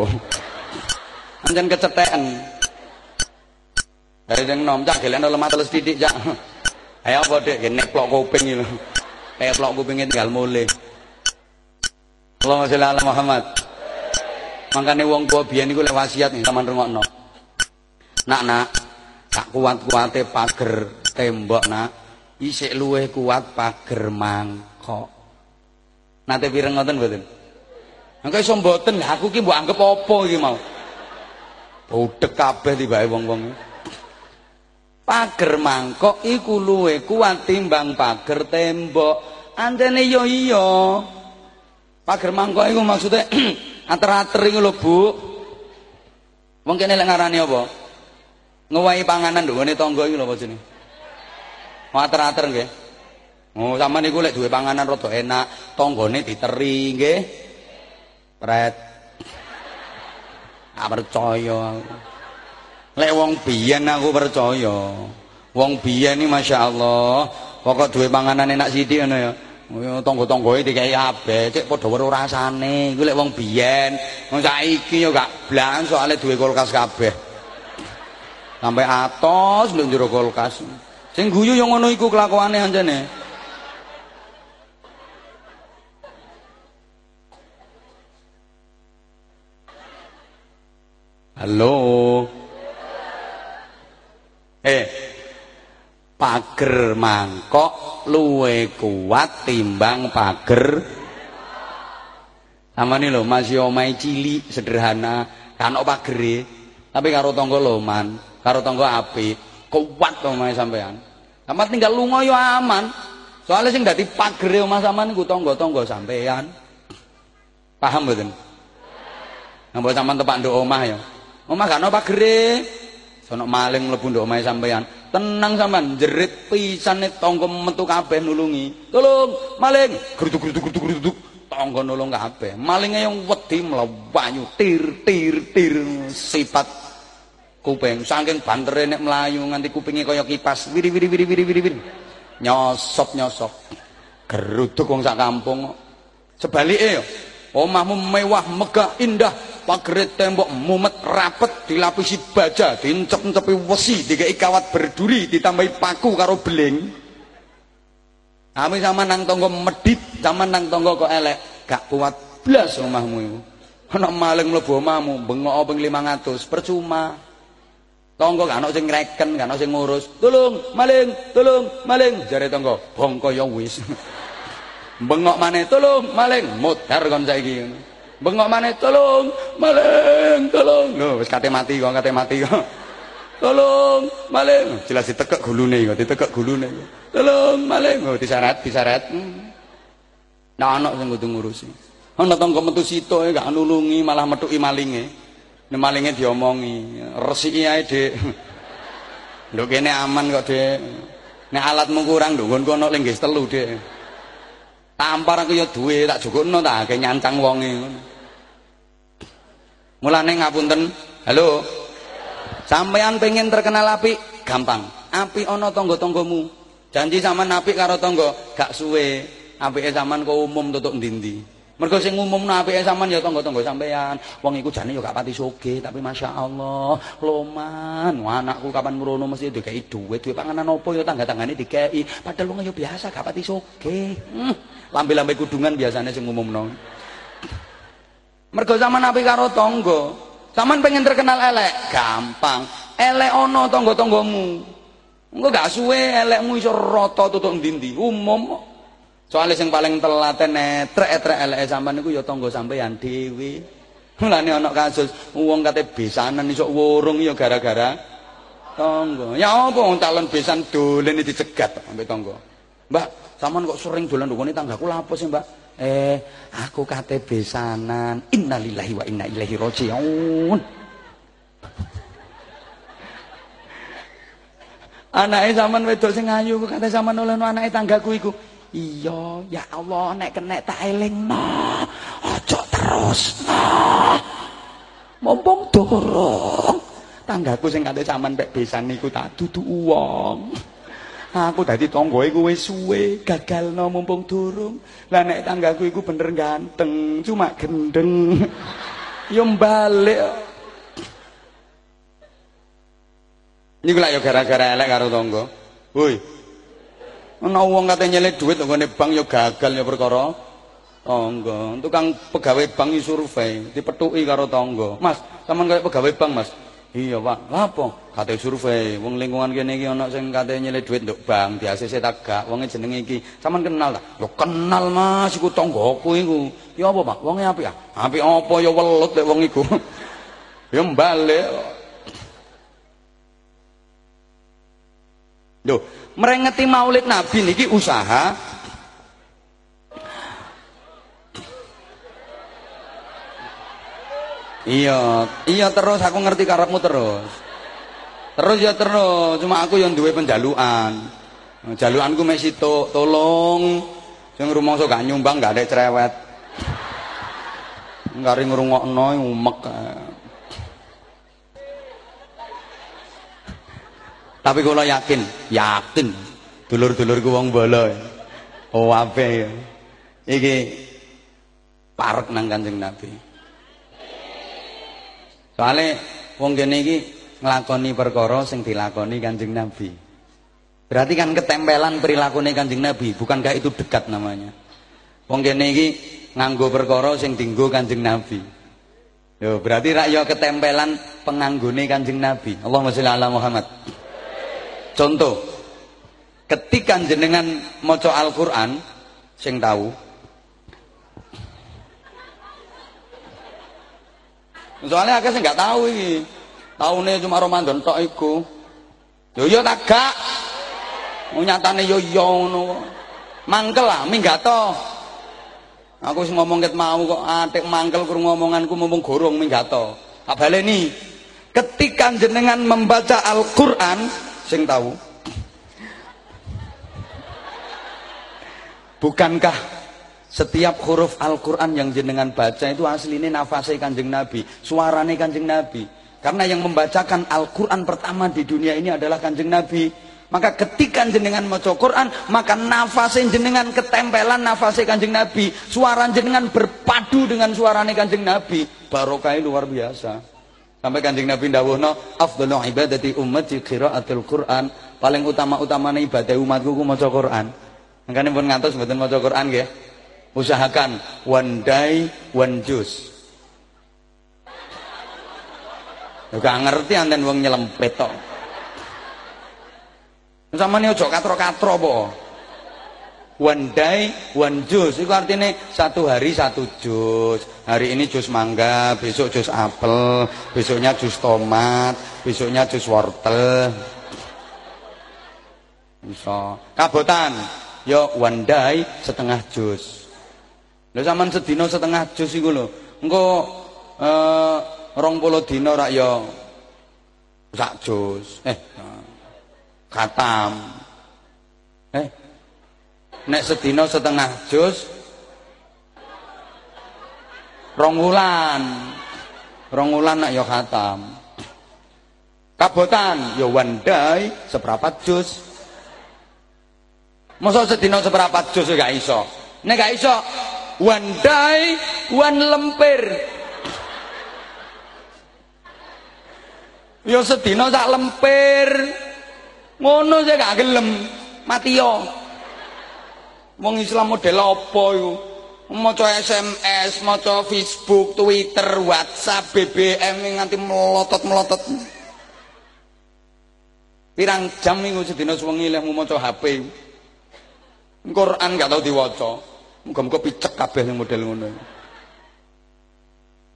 Anjen kecetekan. Dari yang nom cak gelen lemah terus titik cak. Ayo apa dek neplok kuping iki lho. Neplok kupinge tinggal mulai. Allahumma sholli ala Muhammad. Makane wong tua biyen iku lek wasiat nih sampean rungokno. Nak nak, tak kuat-kuate pager tembok nak. Isik luweh kuat pager mangkok. Nate pireng ngoten mboten? Engko iso mboten, aku ki mbok anggap apa iki mau? Budek kabeh tibake wong-wong. Pager mangkok iku luwe kuat timbang pager tembok. Antene yo iya. Pager mangkok iku maksude ater-ater iku lho, Bu. Wong kene lek ngarani apa? Ngewahi panganan ndongone tangga iki lho apa jenenge? Mater-ater nggih. Oh, sampean niku lek duwe panganan rada enak, tanggane diteri nggih. Pret. Ah percaya aku. Lek wong biyen aku percaya. Wong biyen iki masyaallah, pokok duwe panganan enak sithik ngono ya. Oh, tangga-tanggae dikai kabeh, cek padha weruh rasane. Iku lek wong biyen, wong saiki ya gak blas soalnya duwe kulkas kabeh. Sampai atos lho njero kulkas. Sing guyu yo ngono iku kelakuane anjene. Halo. Eh. Pager mangkok luwe kuat timbang pager. Sama nih loh masih omai cili sederhana. Kan pagere tapi karo tonggo loman karo tonggo api. Kuat omai sampean. Sama tinggal lungo yo aman. Soalnya sing dadi pagere omah sampean niku tonggo-tonggo sampean. Paham mboten? Nambah sampean tepak ndok omah ya Omah gak ono pagere. Sono maling mlebu ndok omahe sampean. Tenang sampean, jerit pisane tangga metu kabeh nulungi. Tolong, maling. Gruduk gruduk gruduk gruduk. Tangga nulung kabeh. Malinge yang wedi mlayu tir tir tir sifat kuping saking bantere nek melayu nganti kupinge kaya kipas wiri wiri wiri wiri wiri nyosop nyosop geruduk wong sak kampung sebalike yo omahmu mewah megah indah. Pagere tembok mumet rapet dilapisi baja dincep-encepi wesi dikai kawat berduri ditambahi paku karo beling. Kami sama nang tonggo medit sama nang tonggo kok elek. Gak kuat blas omahmu itu ana maling mlebu omahmu bengok ping 500 percuma. Tonggo gak ana sing ngreken gak ana sing ngurus. Tolong maling tolong maling. Jare tonggo bongko ya wis bengok maneh tolong maling mutar kon saiki Bengok mana tolong, maling, tolong. Lho, wis kate mati kok, kate mati kok. Tolong, maling. Jelas ditekek gulune kok, ditekek gulune. Tolong, maling. Oh, disyarat, disyarat. Hmm. Nah, anak sing kudu ngurusi. Ana tangga metu sitok gak nulungi, malah metuki malinge. Nek malinge diomongi, resiki ae, Dik. Lho kene aman kok, Dik. Nek alatmu kurang, lho nggon kono linggis telu, Dik. Tampar aku ya duwe tak jukukno tak kayak nyancang wonge ngono. Mulane ngapunten, halo. Sampean pengen terkenal api, gampang. Api ana tangga-tanggamu. Janji sampean apik karo tangga, gak suwe. Apike sampean kok umum tutuk ndi-ndi. Mergo sing ngumumno apike sampean ya tangga-tangga sampean. Wong iku jane ya gak pati tapi Masya Allah, loman. Anakku kapan mrono mesti dikai duit, duit panganan opo ya tangga-tanggane dikei. Padahal wong ya biasa gak pati. Hmm. Lambe-lambe kudungan biasanya sing umumno. Mergo zaman api karo tangga. Saman pengen terkenal elek, gampang. Elek ana tangga-tanggamu. Engko gak suwe elekmu iso rata tutuk ndi umum. Soale sing paling telaten netrek-etrek eleke sampean niku ya tangga sampean dhewe. Mulane ana kasus wong kate besanan iso wurung ya gara-gara tangga. Ya apa talon besan dolen dicegat sampe tangga. Mbak, Saman kok sering dolan ndukune tanggaku lapo sih, Mbak? Eh, aku kate besanan. Innalillahi wa inna ilaihi rajiun. Anake sampean wedok sing ayu kok kate sampean olehno anake tanggaku iku. Iya, ya Allah nek kenek tak elingno. Aja terus. Mumpung dorong. Tanggaku sing kate sampean pek besan niku tak dudu wong. Aku dadi tangga iku wis suwe, gagalno mumpung durung. Lah nek tanggaku iku bener ganteng, cuma gendeng. Yo balik. Niku lak yo gara-gara elek karo tangga. Woi. Ana wong kate nyelek dhuwit nggone bank yo gagal yo perkara tangga. Tukang pegawai bank survei dipethuki karo tangga. Mas, sampean kaya pegawai bank, Mas. Iya, Pak. Lha apa? Kate survei, wong lingkungan kene iki ana sing kate nyilih dhuwit nduk bank, di ACC tak gak, wonge jenenge iki. Saman kenal ta? Yo kenal, Mas, iku tanggoku iku. Ya apa, Pak? Wonge apik ah? Apik apa ya welut lek wong iku. ya mbalik. Lho, merengeti Maulid Nabi niki usaha Iya, iya terus aku ngerti karepmu terus. Terus ya terus, cuma aku yang duwe penjaluan. Jaluanku mek situk, tolong sing rumangsa gak nyumbang gak ada cerewet. Ngari ngrungokno umek. Tapi kula yakin, yakin dulur-dulurku wong bala. Oh ya. Iki parek nang Kanjeng Nabi. Soale wong kene iki nglakoni perkara sing dilakoni Kanjeng Nabi. Berarti kan ketempelan perilakunya Kanjeng Nabi, bukankah itu dekat namanya? Wong kene iki nganggo perkara sing dinggo Kanjeng Nabi. Yo, berarti rakyat ketempelan penganggone Kanjeng Nabi. Allahumma sholli ala Muhammad. Contoh, ketika jenengan maca Al-Qur'an sing tahu Soalnya akeh sing gak tahu iki. Taune cuma Ramadan tok iku. Yo yo tak gak. Nyatane yo yo ngono. Mangkel lah minggato. Aku wis ngomong ket mau kok atik mangkel krungu ngomonganku mumpung gorong minggato. Tak baleni. Ketika jenengan membaca Al-Qur'an sing tahu bukankah setiap huruf Al-Quran yang jenengan baca itu aslinya nafasnya kanjeng Nabi suaranya kanjeng Nabi karena yang membacakan Al-Quran pertama di dunia ini adalah kanjeng Nabi maka ketika jenengan mau Quran maka nafasnya jenengan ketempelan nafasnya kanjeng Nabi suara jenengan berpadu dengan suaranya kanjeng Nabi barokahnya luar biasa Sampai Kanjeng Nabi dawuhno, afdalu ibadati ummati qiraatul Qur'an. Paling utama-utamane ibadah umatku ku maca Quran. Mangkane pun ngantos mboten maca Quran nggih. Usahakan one day one juice. Gak ngerti anten wong nyelempet tok. Samane ojo katro-katro apa? one day one jus itu artinya satu hari satu jus hari ini jus mangga besok jus apel besoknya jus tomat besoknya jus wortel bisa kabotan yo one day setengah jus lho zaman sedino setengah jus iku lho. Engko eh rong puluh dino rak yo sak jus. Eh katam. Eh nek sedina setengah jus rong wulan. Rong wulan nak ya khatam kabotan ya one day seberapa jus. Masa sedina seberapa jus gak iso. Nek gak iso one day one lempir ya sedina sak lempir ngono saya gak gelem mati yo Wong Islam model apa iku? Maca SMS, maca Facebook, Twitter, WhatsApp, BBM nganti melotot-melotot. Pirang jam iku sedina suwengi leh maca HP. Quran gak tau diwaca. Muga-muga picek kabeh sing model ngono.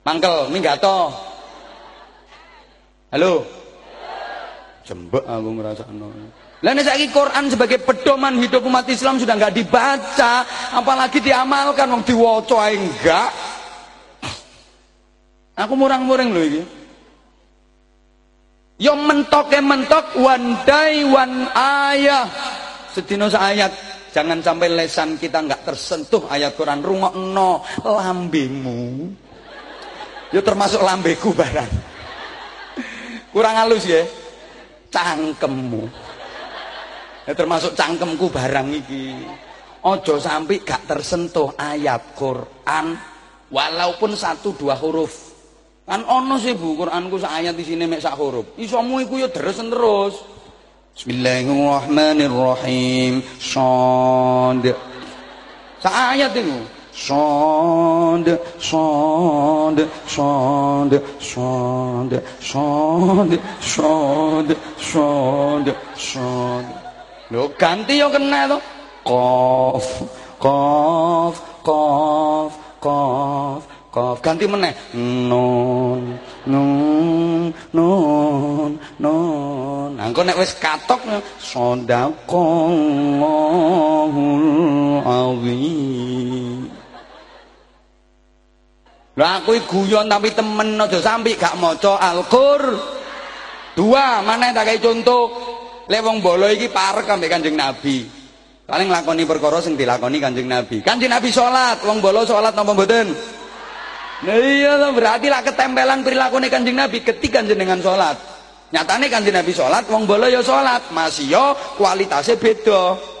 Mangkel, minggato. Halo. Jembek aku ngrasakno. Lah nek saiki Quran sebagai pedoman hidup umat Islam sudah enggak dibaca, apalagi diamalkan wong diwaca ae enggak. Aku murang-muring lho iki. Yo mentoke mentok one day one ayah. Sedina ayat. Jangan sampai lesan kita enggak tersentuh ayat Quran rungokno lambemu. Yo termasuk lambeku barang. Kurang halus ya. Cangkemmu. Ya, termasuk cangkemku barang iki. Ojo sampai gak tersentuh ayat Quran walaupun satu dua huruf. Kan ono sih Bu Quranku sak ayat di sini mek sak huruf. Isomu iku ya deresen terus. Bismillahirrahmanirrahim. Sond. Saayat ayat. Sond, sond, sond, sond, sond, sond, sond, sond. Lho ganti yo kena to. Qaf, qaf, qaf, qaf. Qaf. Ganti meneh. Nun, nun, nun, nun. Nah, engko nek wis katok sadaqallahul azim. Lah aku guyon tapi temen aja sampe gak maca Al-Qur'an. Dua, mana tak kayak contoh. Lewong bolo iki parek ambek Kanjeng Nabi. Paling lakoni perkara sing dilakoni Kanjeng Nabi. Kanjeng Nabi salat, wong bolo salat napa mboten? Nah iya berarti lah ketempelan perilaku Kanjeng Nabi ketika jenengan salat. Nyatane Kanjeng Nabi salat, wong bolo ya salat, masih yo kualitasnya beda.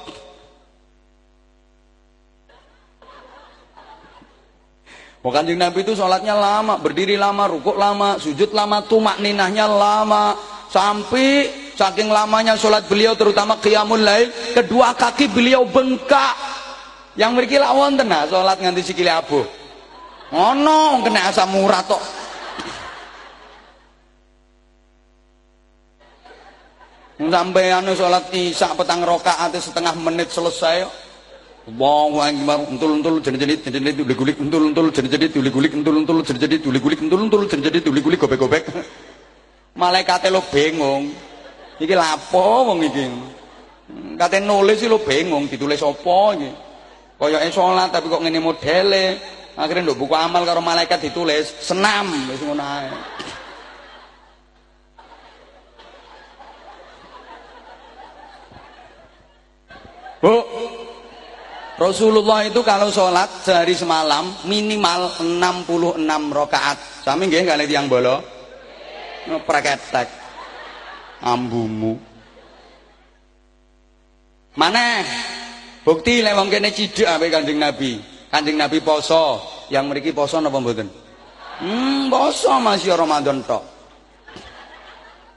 Oh kanjeng Nabi itu sholatnya lama, berdiri lama, rukuk lama, sujud lama, tumak ninahnya lama. Sampai saking lamanya sholat beliau terutama qiyamul lail, kedua kaki beliau bengkak. Yang memiliki lawan tenang sholat nganti sikile abu. Ono kena asam murah tok. Sampai anu sholat isya petang rokaat setengah menit selesai. Allahu akbar untul untul jadi jadi jadi jadi tuli gulik untul untul jadi jadi tuli gulik untul untul jadi jadi tuli gulik untul untul jadi jadi tuli gulik gobek gobek lo bingung iki lapo wong iki? Kate nulis lo bingung ditulis apa iki? Kaya salat tapi kok ngene modele akhirnya nduk buku amal karo malaikat ditulis senam wis ngono Bu, Rasulullah itu kalau sholat sehari semalam minimal 66 rakaat. Sami nggih kali tiang bolo. Praketek. Ambumu. Mana? Bukti lek wong kene cidhek ambek Kanjeng Nabi. Kanjeng Nabi poso, yang mriki poso napa mboten? Hmm, poso masih Ramadan tok.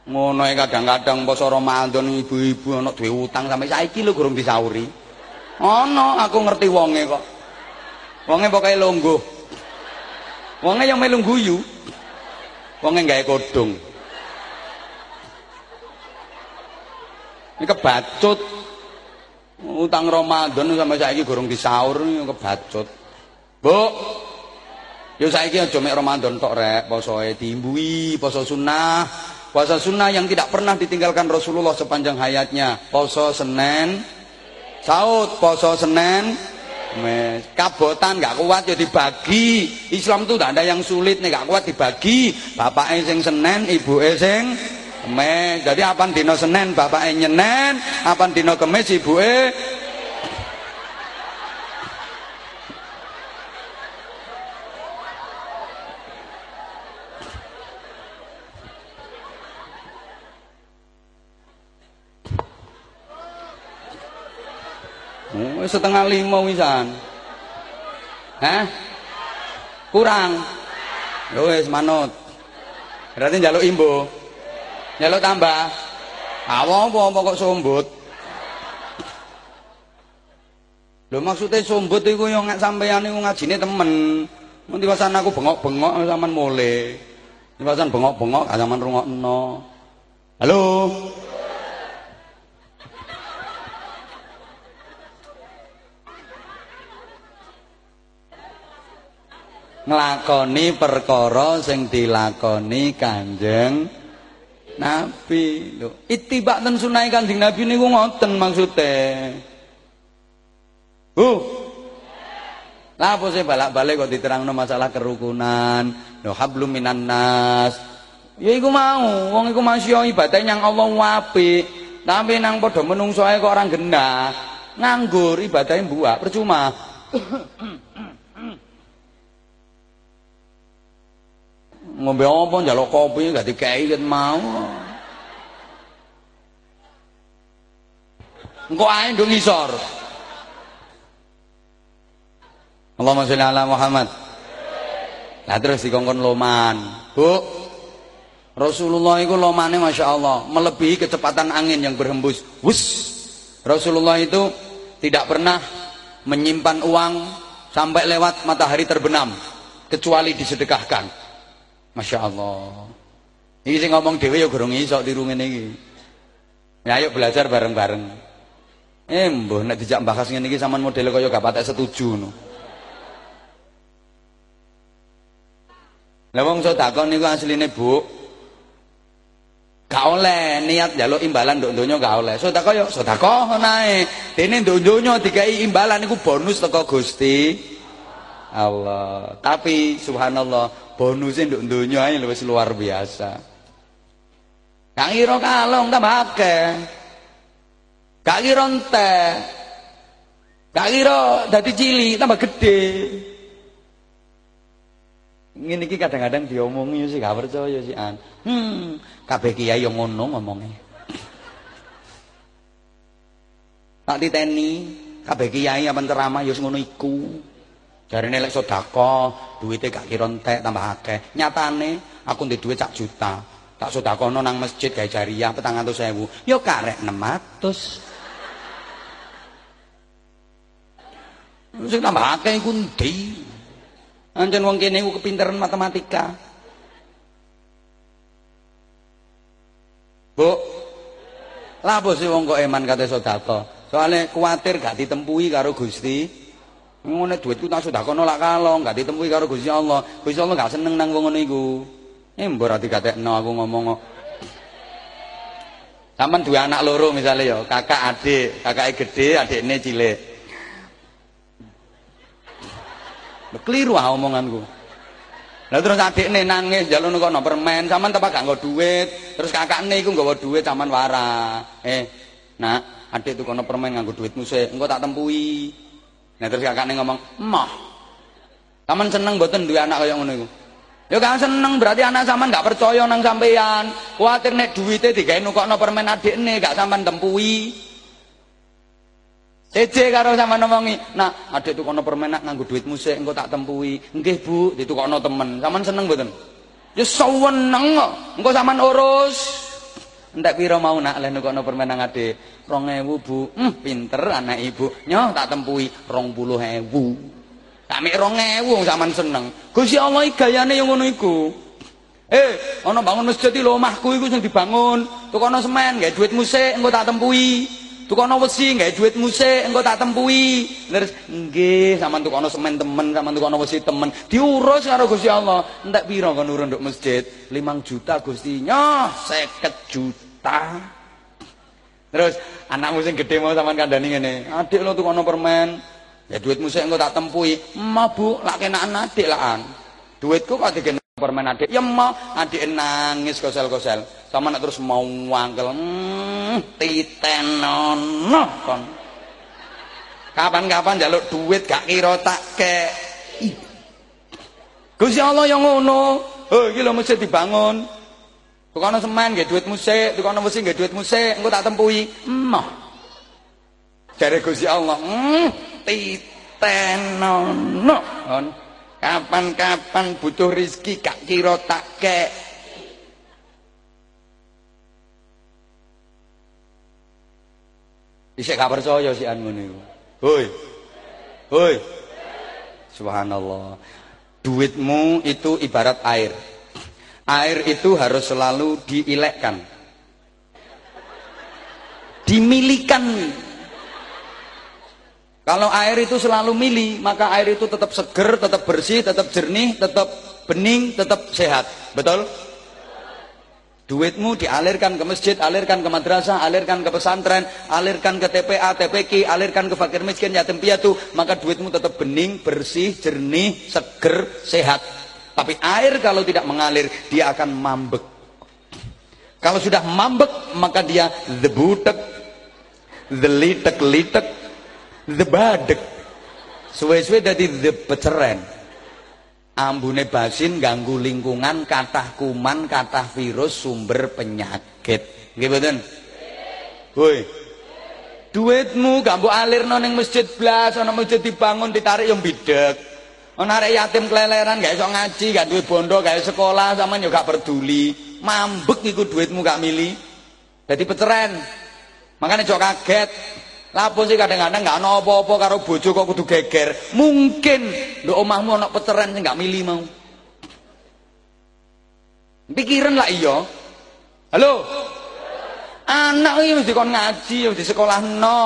Ngono kadang-kadang poso Ramadan ibu-ibu ana duwe utang sampai saiki lho gurung disauri. Ana, aku ngerti wonge kok. Wonge pokoke longgo. Wonge yang melu guyu. Wonge gawe kodong. Ini kebacut. Utang Ramadan sampai saiki gorong disaur kebacut. Bu. Yo saiki aja mek Ramadan tok rek, posoe diimbui, poso sunnah. Puasa sunnah yang tidak pernah ditinggalkan Rasulullah sepanjang hayatnya. Poso Senin, Saud poso Senin Mes. Kabotan gak kuat ya dibagi. Islam tuh tidak ada yang sulit nih gak kuat dibagi. Bapak sing Senin, ibu sing Kemis. Jadi apa dino Senin, bapak nyenen, apa dino Kemis, e setengah lima wisan. Hah? Kurang. Ya wis manut. Berarti njaluk imbo. Njaluk tambah. Awo apa kok sombut? Lho maksudnya sombut iku yo ngak sampeyan iku ngajine temen. Mun tiwasan aku bengok-bengok sampean mule. Tiwasan bengok-bengok sampean rungokno. Halo. nglakoni perkara sing dilakoni Kanjeng Nabi. Lho, itibak ten sunah Kanjeng Nabi niku ngoten maksude. Uh. Lah apa sih balak-balik kok diterangno masalah kerukunan, lho hablum minan nas. Ya iku mau, wong iku masya ibadah yang Allah apik. Tapi nang padha menungso ae kok orang genah. Nganggur ibadahnya buak percuma. Ngombe apa njaluk kopi gak dikei ket mau. Engko ae ndung ngisor. Allahumma sholli ala Muhammad. Nah terus dikongkon loman. Bu Rasulullah itu lomane Masya Allah Melebihi kecepatan angin yang berhembus. Wus. Rasulullah itu tidak pernah menyimpan uang Sampai lewat matahari terbenam Kecuali disedekahkan Masya Allah. Ini sih ngomong dewe ya gorong iso tiru ngene iki. Ya ayo belajar bareng-bareng. Eh mbuh nek dijak bahas ngene iki sampean model kaya gak patek setuju no. Lah wong sedekah niku asline Bu. Gak oleh niat njaluk imbalan nduk donya gak oleh. Sedekah yo sedekah nae. Dene nduk donya dikai imbalan niku bonus teko Gusti Allah. Tapi subhanallah bonusnya untuk dunia ini lebih luar biasa Gak kira kalong tambah akeh. Gak kira entek. Gak kira dadi cilik tambah gede. Ngene iki kadang-kadang diomongi sih gak percaya sih an. Hmm, kabeh kiai yo ngono ngomongnya. Tak diteni, kabeh kiai apa ceramah ya ngono iku. Jarine lek sedekah, duwite gak kira tambah akeh. Nyatane aku ndek duit sak juta. Tak sedakono nang masjid gawe jariah 400.000. Ya karek 600. Sing tambah akeh iku ndi? Ancen wong kene iku kepinteran matematika. Bu. Lah apa sih wong kok eman kate sedekah? Soale kuwatir gak ditempuhi karo Gusti. Ngono duitku tak sedakono lak kalong, gak ditempuhi karo Gusti Allah. Gusti Allah gak seneng nang wong ngono iku. Eh mbok ora dikatekno aku ngomong. Saman dua anak loro misalnya ya, kakak adik, kakaknya gede, adiknya cilik. Keliru ah omonganku. Lah terus adiknya nangis jalur kok no permen, saman tepak gak nggo duit, terus kakaknya iku nggawa duit saman wara. Eh, nak, adik tuh kono permen nganggo duitmu sih, engko tak tempui. Nah terus kakaknya ngomong, "Mah, saman seneng mboten duwe anak kaya ngono iku?" Ya kan seneng berarti anak sampean gak percaya nang sampean. Kuwatir nek duwite digawe nukokno permen adikne gak sampean tempui. Cece karo sampean ngomongi, "Nak, adik tukono permen nak nganggo duitmu sik engko tak tempui." "Nggih, Bu, ditukokno temen." Sampean seneng mboten? Ya seneng kok. Engko sampean urus. Entek pira mau nak leh nukokno permen nang adik? 2000, Bu. Hmm, pinter anak ibu. Nyoh tak tempui 20000. Tak mik 2000 sampean seneng. Gusti Allah gayane yo ngono iku. Eh, ana bangun masjid lho omahku iku sing dibangun. Tukono semen, gawe duit musik engko tak tempui. Tukono wesi gawe duit musik engko tak tempui. Terus nggih sampean tukono semen temen, sampean tukono wesi temen. Diurus karo Gusti Allah. Entek pira kon urun nduk masjid? 5 juta Gusti. Nyoh, 50 juta. Terus anakmu sing gedhe mau sampean kandhani ngene. Adik lo tukono permen. Ya duitmu saya engko tak tempui. Emak Bu, lak kenaan adik lakan. Duitku kok digen permen adik. Ya emak, adik nangis kosel-kosel. Sama nak terus mau wangkel. Hmm, titenono kon. Kapan-kapan jaluk duit gak kira tak ke. Gusti Allah yang ngono. Oh, iki lho mesti dibangun. Tukono semen nggih duit musik, tukono wesi nggih duit musik, engko tak tempui. Emak. Jare Gusti Allah, hmm, titenono kapan-kapan butuh rizki gak kira tak kek Bisa gak percaya si an ngono. Hoi. Hoi. Subhanallah. Duitmu itu ibarat air. Air itu harus selalu diilekkan. Dimilikan kalau air itu selalu mili, maka air itu tetap seger, tetap bersih, tetap jernih, tetap bening, tetap sehat. Betul? Duitmu dialirkan ke masjid, alirkan ke madrasah, alirkan ke pesantren, alirkan ke TPA, TPK, alirkan ke fakir miskin, yatim piatu, maka duitmu tetap bening, bersih, jernih, seger, sehat. Tapi air kalau tidak mengalir, dia akan mambek. Kalau sudah mambek, maka dia the butek, the litek-litek, the badek suwe-suwe the peceren ambune basin ganggu lingkungan kathah kuman kathah virus sumber penyakit. Mboten? Woi. Duitmu gak mbok alirno masjid blas ana masjid dibangun ditarik yang bidek ana arek yatim keleleran gak iso ngaji gak duwe bondo gak sekolah sampean yo gak peduli mambek iku duitmu gak milih dadi peceren makanya jok kaget Lapo sih kadang-kadang nggak -kadang apa-apa karo bojo kok kudu geger. Mungkin lo omahmu ana peteren sing nggak milih mau. Pikiran lah iya. Halo. Anak iki mesti kon ngaji, mesti sekolah no.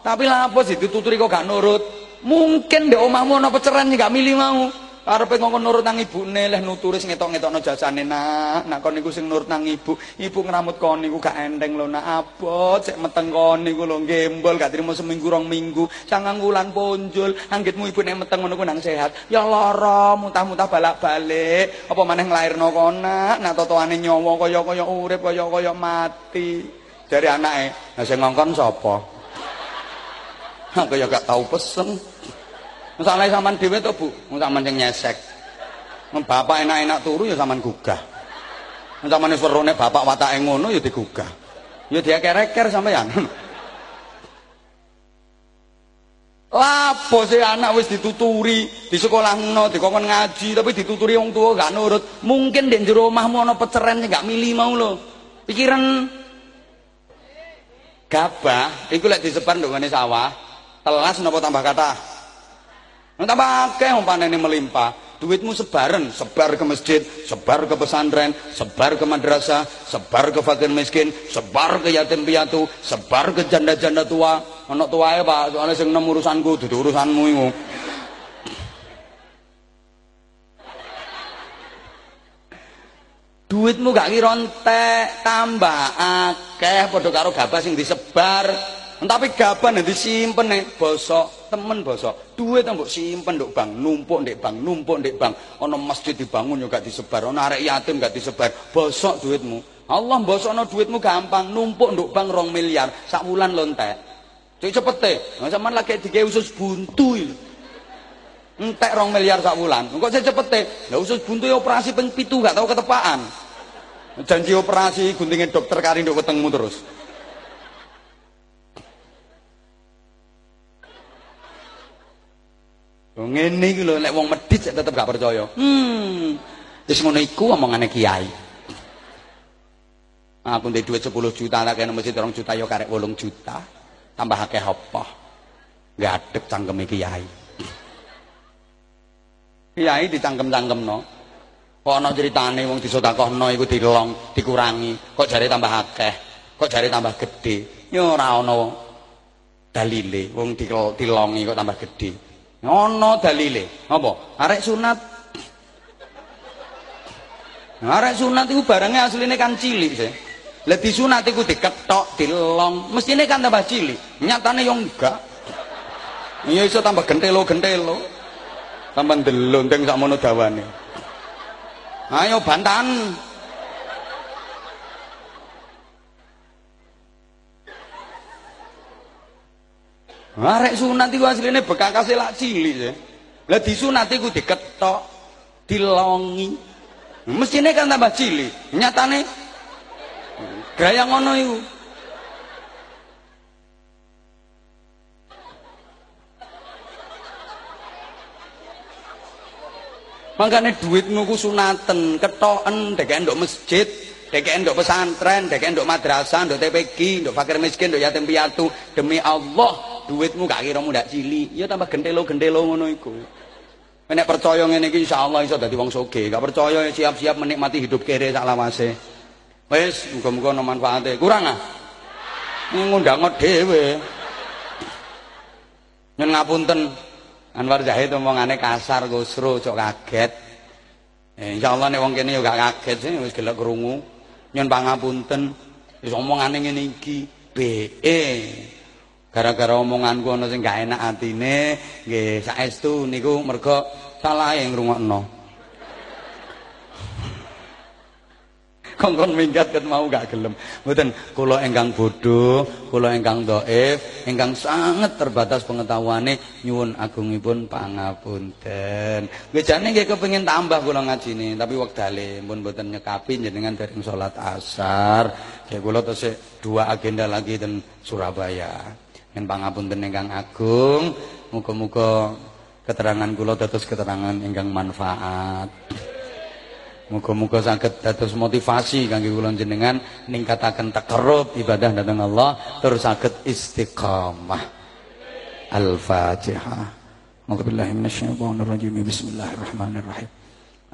Tapi lapo sih dituturi kok gak nurut. Mungkin ndek omahmu ana peceran sing gak milih mau. Karepe ngomong nurut nang ibune leh nuturis ngetok-ngetokno jasane nak. Nak kon niku sing nurut nang ibu. Ibu ngramut kon niku gak enteng lho nak abot sik meteng kon niku lho gembol gak trimo seminggu rong minggu. Sangang wulan ponjol. Anggitmu ibu nek meteng ku nang sehat. Ya lara mutah-mutah balak-balik. Apa maneh nglairno kon nak. Nak totoane nyawa kaya-kaya urip kaya-kaya mati. Dari anake, "Lah sing ngongkon sapa?" Aku ya gak tau pesen. Misalnya sampean dhewe to, Bu, wong sing nyesek. Bapak enak-enak turu ya sampean gugah. Wong sampean wis werone bapak watake ngono ya digugah. Ya diaker-eker sampean. Lapo sih anak wis dituturi, di sekolah no, dikongkon ngaji, tapi dituturi wong tua gak nurut. Mungkin di jero omahmu ana peceren gak milih mau lo. Pikiran gabah iku lek disebar ndongane sawah, telas napa tambah kata? Nah, tambah akeh ini melimpah. Duitmu sebaran, sebar ke masjid, sebar ke pesantren, sebar ke madrasah, sebar ke fakir miskin, sebar ke yatim piatu, sebar ke janda-janda tua. Anak ya Pak, soalnya sing nem urusanku, dudu urusanmu iku. Duitmu gak kira tambah akeh padha karo gabah sing disebar. Tapi gabah nek disimpen nek bosok temen bosok duit mbok simpen nduk bang numpuk ndek bang numpuk ndek bang. Ana masjid dibangun gak disebar ana arek yatim gak disebar. Bosok duitmu. Allah bosokno duitmu gampang numpuk nduk bang rong miliar. Sak wulan lontek cek cepete. Nah, sampean lagi digawe usus buntu entek rong miliar sak wulan. Kok saya cepete. Lah usus buntu operasi ping pitu gak tau ketepaan janji operasi guntingin dokter kari nduk terus ngene iki lho nek wong medhit tetep gak percaya. Hmm. Wis ngono iku omongane kiai. Aku ndek dhuwit 10 juta tak kene mesti 2 juta ya karek 8 juta. Tambah akeh apa? Gadeg cangkeme kiai. Kiai dicangkem-cangkemno. Kok ana critane wong disedekahno iku dilong, dikurangi, kok jare tambah akeh, kok jare tambah gedhe. Ya ora ana dalile wong dilongi kok tambah gedhe. Ono dalile. Apa? Arek sunat. Arek sunat itu barangnya aslinya kan cilik sih. Lah disunat iku diketok, dilong, mestine kan tambah cilik. Nyatane yo enggak. Iya iso tambah gentelo-gentelo. Tambah ndelonteng sakmono dawane. Ayo bantan. Arek sunat iku asline bekas lak cilik. Lah disunat iku diketok, dilongi. Mesine kan tambah cilik. Nyatane gaya ngono iku. Makanya duitmu ku sunaten, ketoken, dek ndok masjid, dek ndok pesantren, dek ndok madrasah, ndok TPG, ndok fakir miskin, ndok yatim piatu. Demi Allah, duitmu gak kira ndak cili ya tambah gentelo-gentelo ngono iku. Nek percaya ngene iki insyaallah iso dadi wong soge gak percaya siap-siap menikmati hidup kere sak lawase. Wis muga-muga ono manfaate. Kurang ah? Ngundang dhewe. Nyen ngapunten. Anwar Zahid omongane kasar gusro cok kaget. Eh, insyaallah nek wong kene gak kaget sih wis gelek krungu nyen pangapunten wis omongane ngene iki be gara-gara omonganku ana sing gak enak atine nggih saestu niku mergo salah yang ngrungokno kongkon minggat ket mau gak gelem. Mboten kula ingkang bodoh kula ingkang dhaif ingkang sangat terbatas pengetahuane. Nyuwun agungipun pangapunten. Nggih jane nggih kepengin tambah kula ngajine tapi wektale pun mboten nyekapi jenengan dereng salat asar. Nggih kula tesih dua agenda lagi ten Surabaya. Yen pangapunten ingkang agung, muga-muga keterangan kula dados keterangan ingkang manfaat. Muga-muga saged dados motivasi kangge kula jenengan ningkataken takarrub ibadah dhateng Allah terus saged istiqamah. Al-Fatihah. A'udzu billahi minasyaitonir rajim. Bismillahirrahmanirrahim.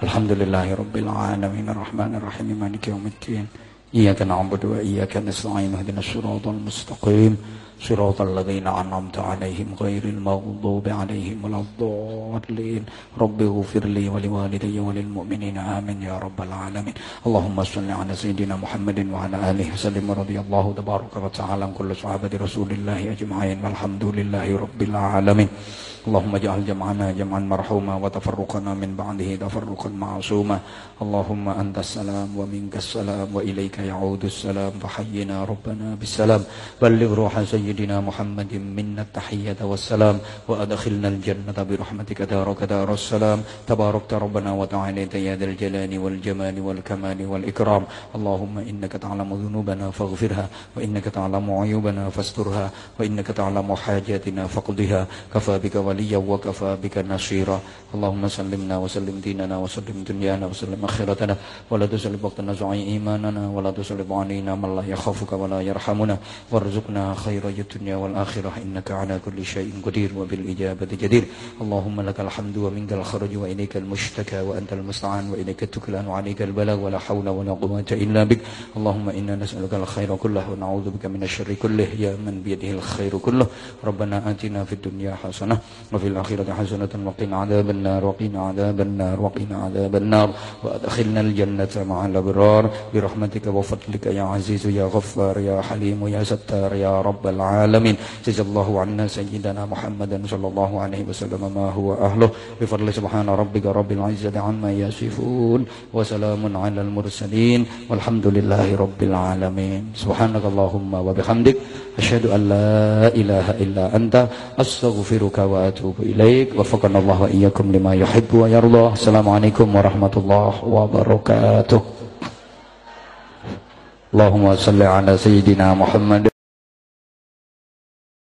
Alhamdulillahirabbil alamin arrahmanir rahim maliki yaumiddin. Na'budu wa iyyaka nasta'in ihdinas siratal mustaqim. صراط الذين أنعمت عليهم غير المغضوب عليهم ولا الضالين. رب اغفر لي ولوالدي وللمؤمنين. آمين يا رب العالمين. اللهم صل على سيدنا محمد وعلى آله وسلم. رضي الله تبارك وتعالى عن كل صحابة رسول الله أجمعين. والحمد لله رب العالمين. اللهم اجعل جمعنا جمعا مرحوما وتفرقنا من بعده تفرقا معصوما. اللهم أنت السلام ومنك السلام وإليك يعود السلام. فحينا ربنا بالسلام. بلغ روح سيدنا محمد منا التحية والسلام. وأدخلنا الجنة برحمتك دارك دار السلام. تباركت ربنا وتعالى يا ذا الجلال والجمال والكمال والإكرام. اللهم إنك تعلم ذنوبنا فاغفرها. وإنك تعلم عيوبنا فاسترها. وإنك تعلم حاجاتنا فاقضها. كفى بك وليا وكفى بك نصيرا. اللهم سلمنا وسلم ديننا وسلم دنيانا وسلم آخرتنا. ولا تسلب وقتنا زعي إيماننا. ولا تسلب علينا من لا يخافك ولا يرحمنا. وارزقنا خير الدنيا والآخرة. إنك على كل شيء قدير وبالإجابة جدير. اللهم لك الحمد ومنك الخرج وإليك المشتكى وأنت المستعان وإليك التكلان وعليك البلاغ. ولا حول ولا قوة إلا بك. اللهم إنا نسألك الخير كله ونعوذ بك من الشر كله. يا من بيده الخير كله. ربنا آتنا في الدنيا حسنة وفي الآخرة حسنة وقنا عذاب النار وقنا عذاب النار وقنا عذاب النار. وأدخلنا الجنة مع الأبرار برحمتك وفضلك يا عزيز يا غفار يا حليم يا ستار يا رب العالمين. جزا الله عنا سيدنا محمدا صلى الله عليه وسلم ما هو أهله؟ بفضل سبحان ربك رب العزة عما يصفون وسلام على المرسلين والحمد لله رب العالمين. سبحانك اللهم وبحمدك أشهد أن لا إله إلا أنت أستغفرك وأتوب إليك وفقنا الله وإياكم لما يحب ويرضى السلام عليكم ورحمة الله وبركاته اللهم صل على سيدنا محمد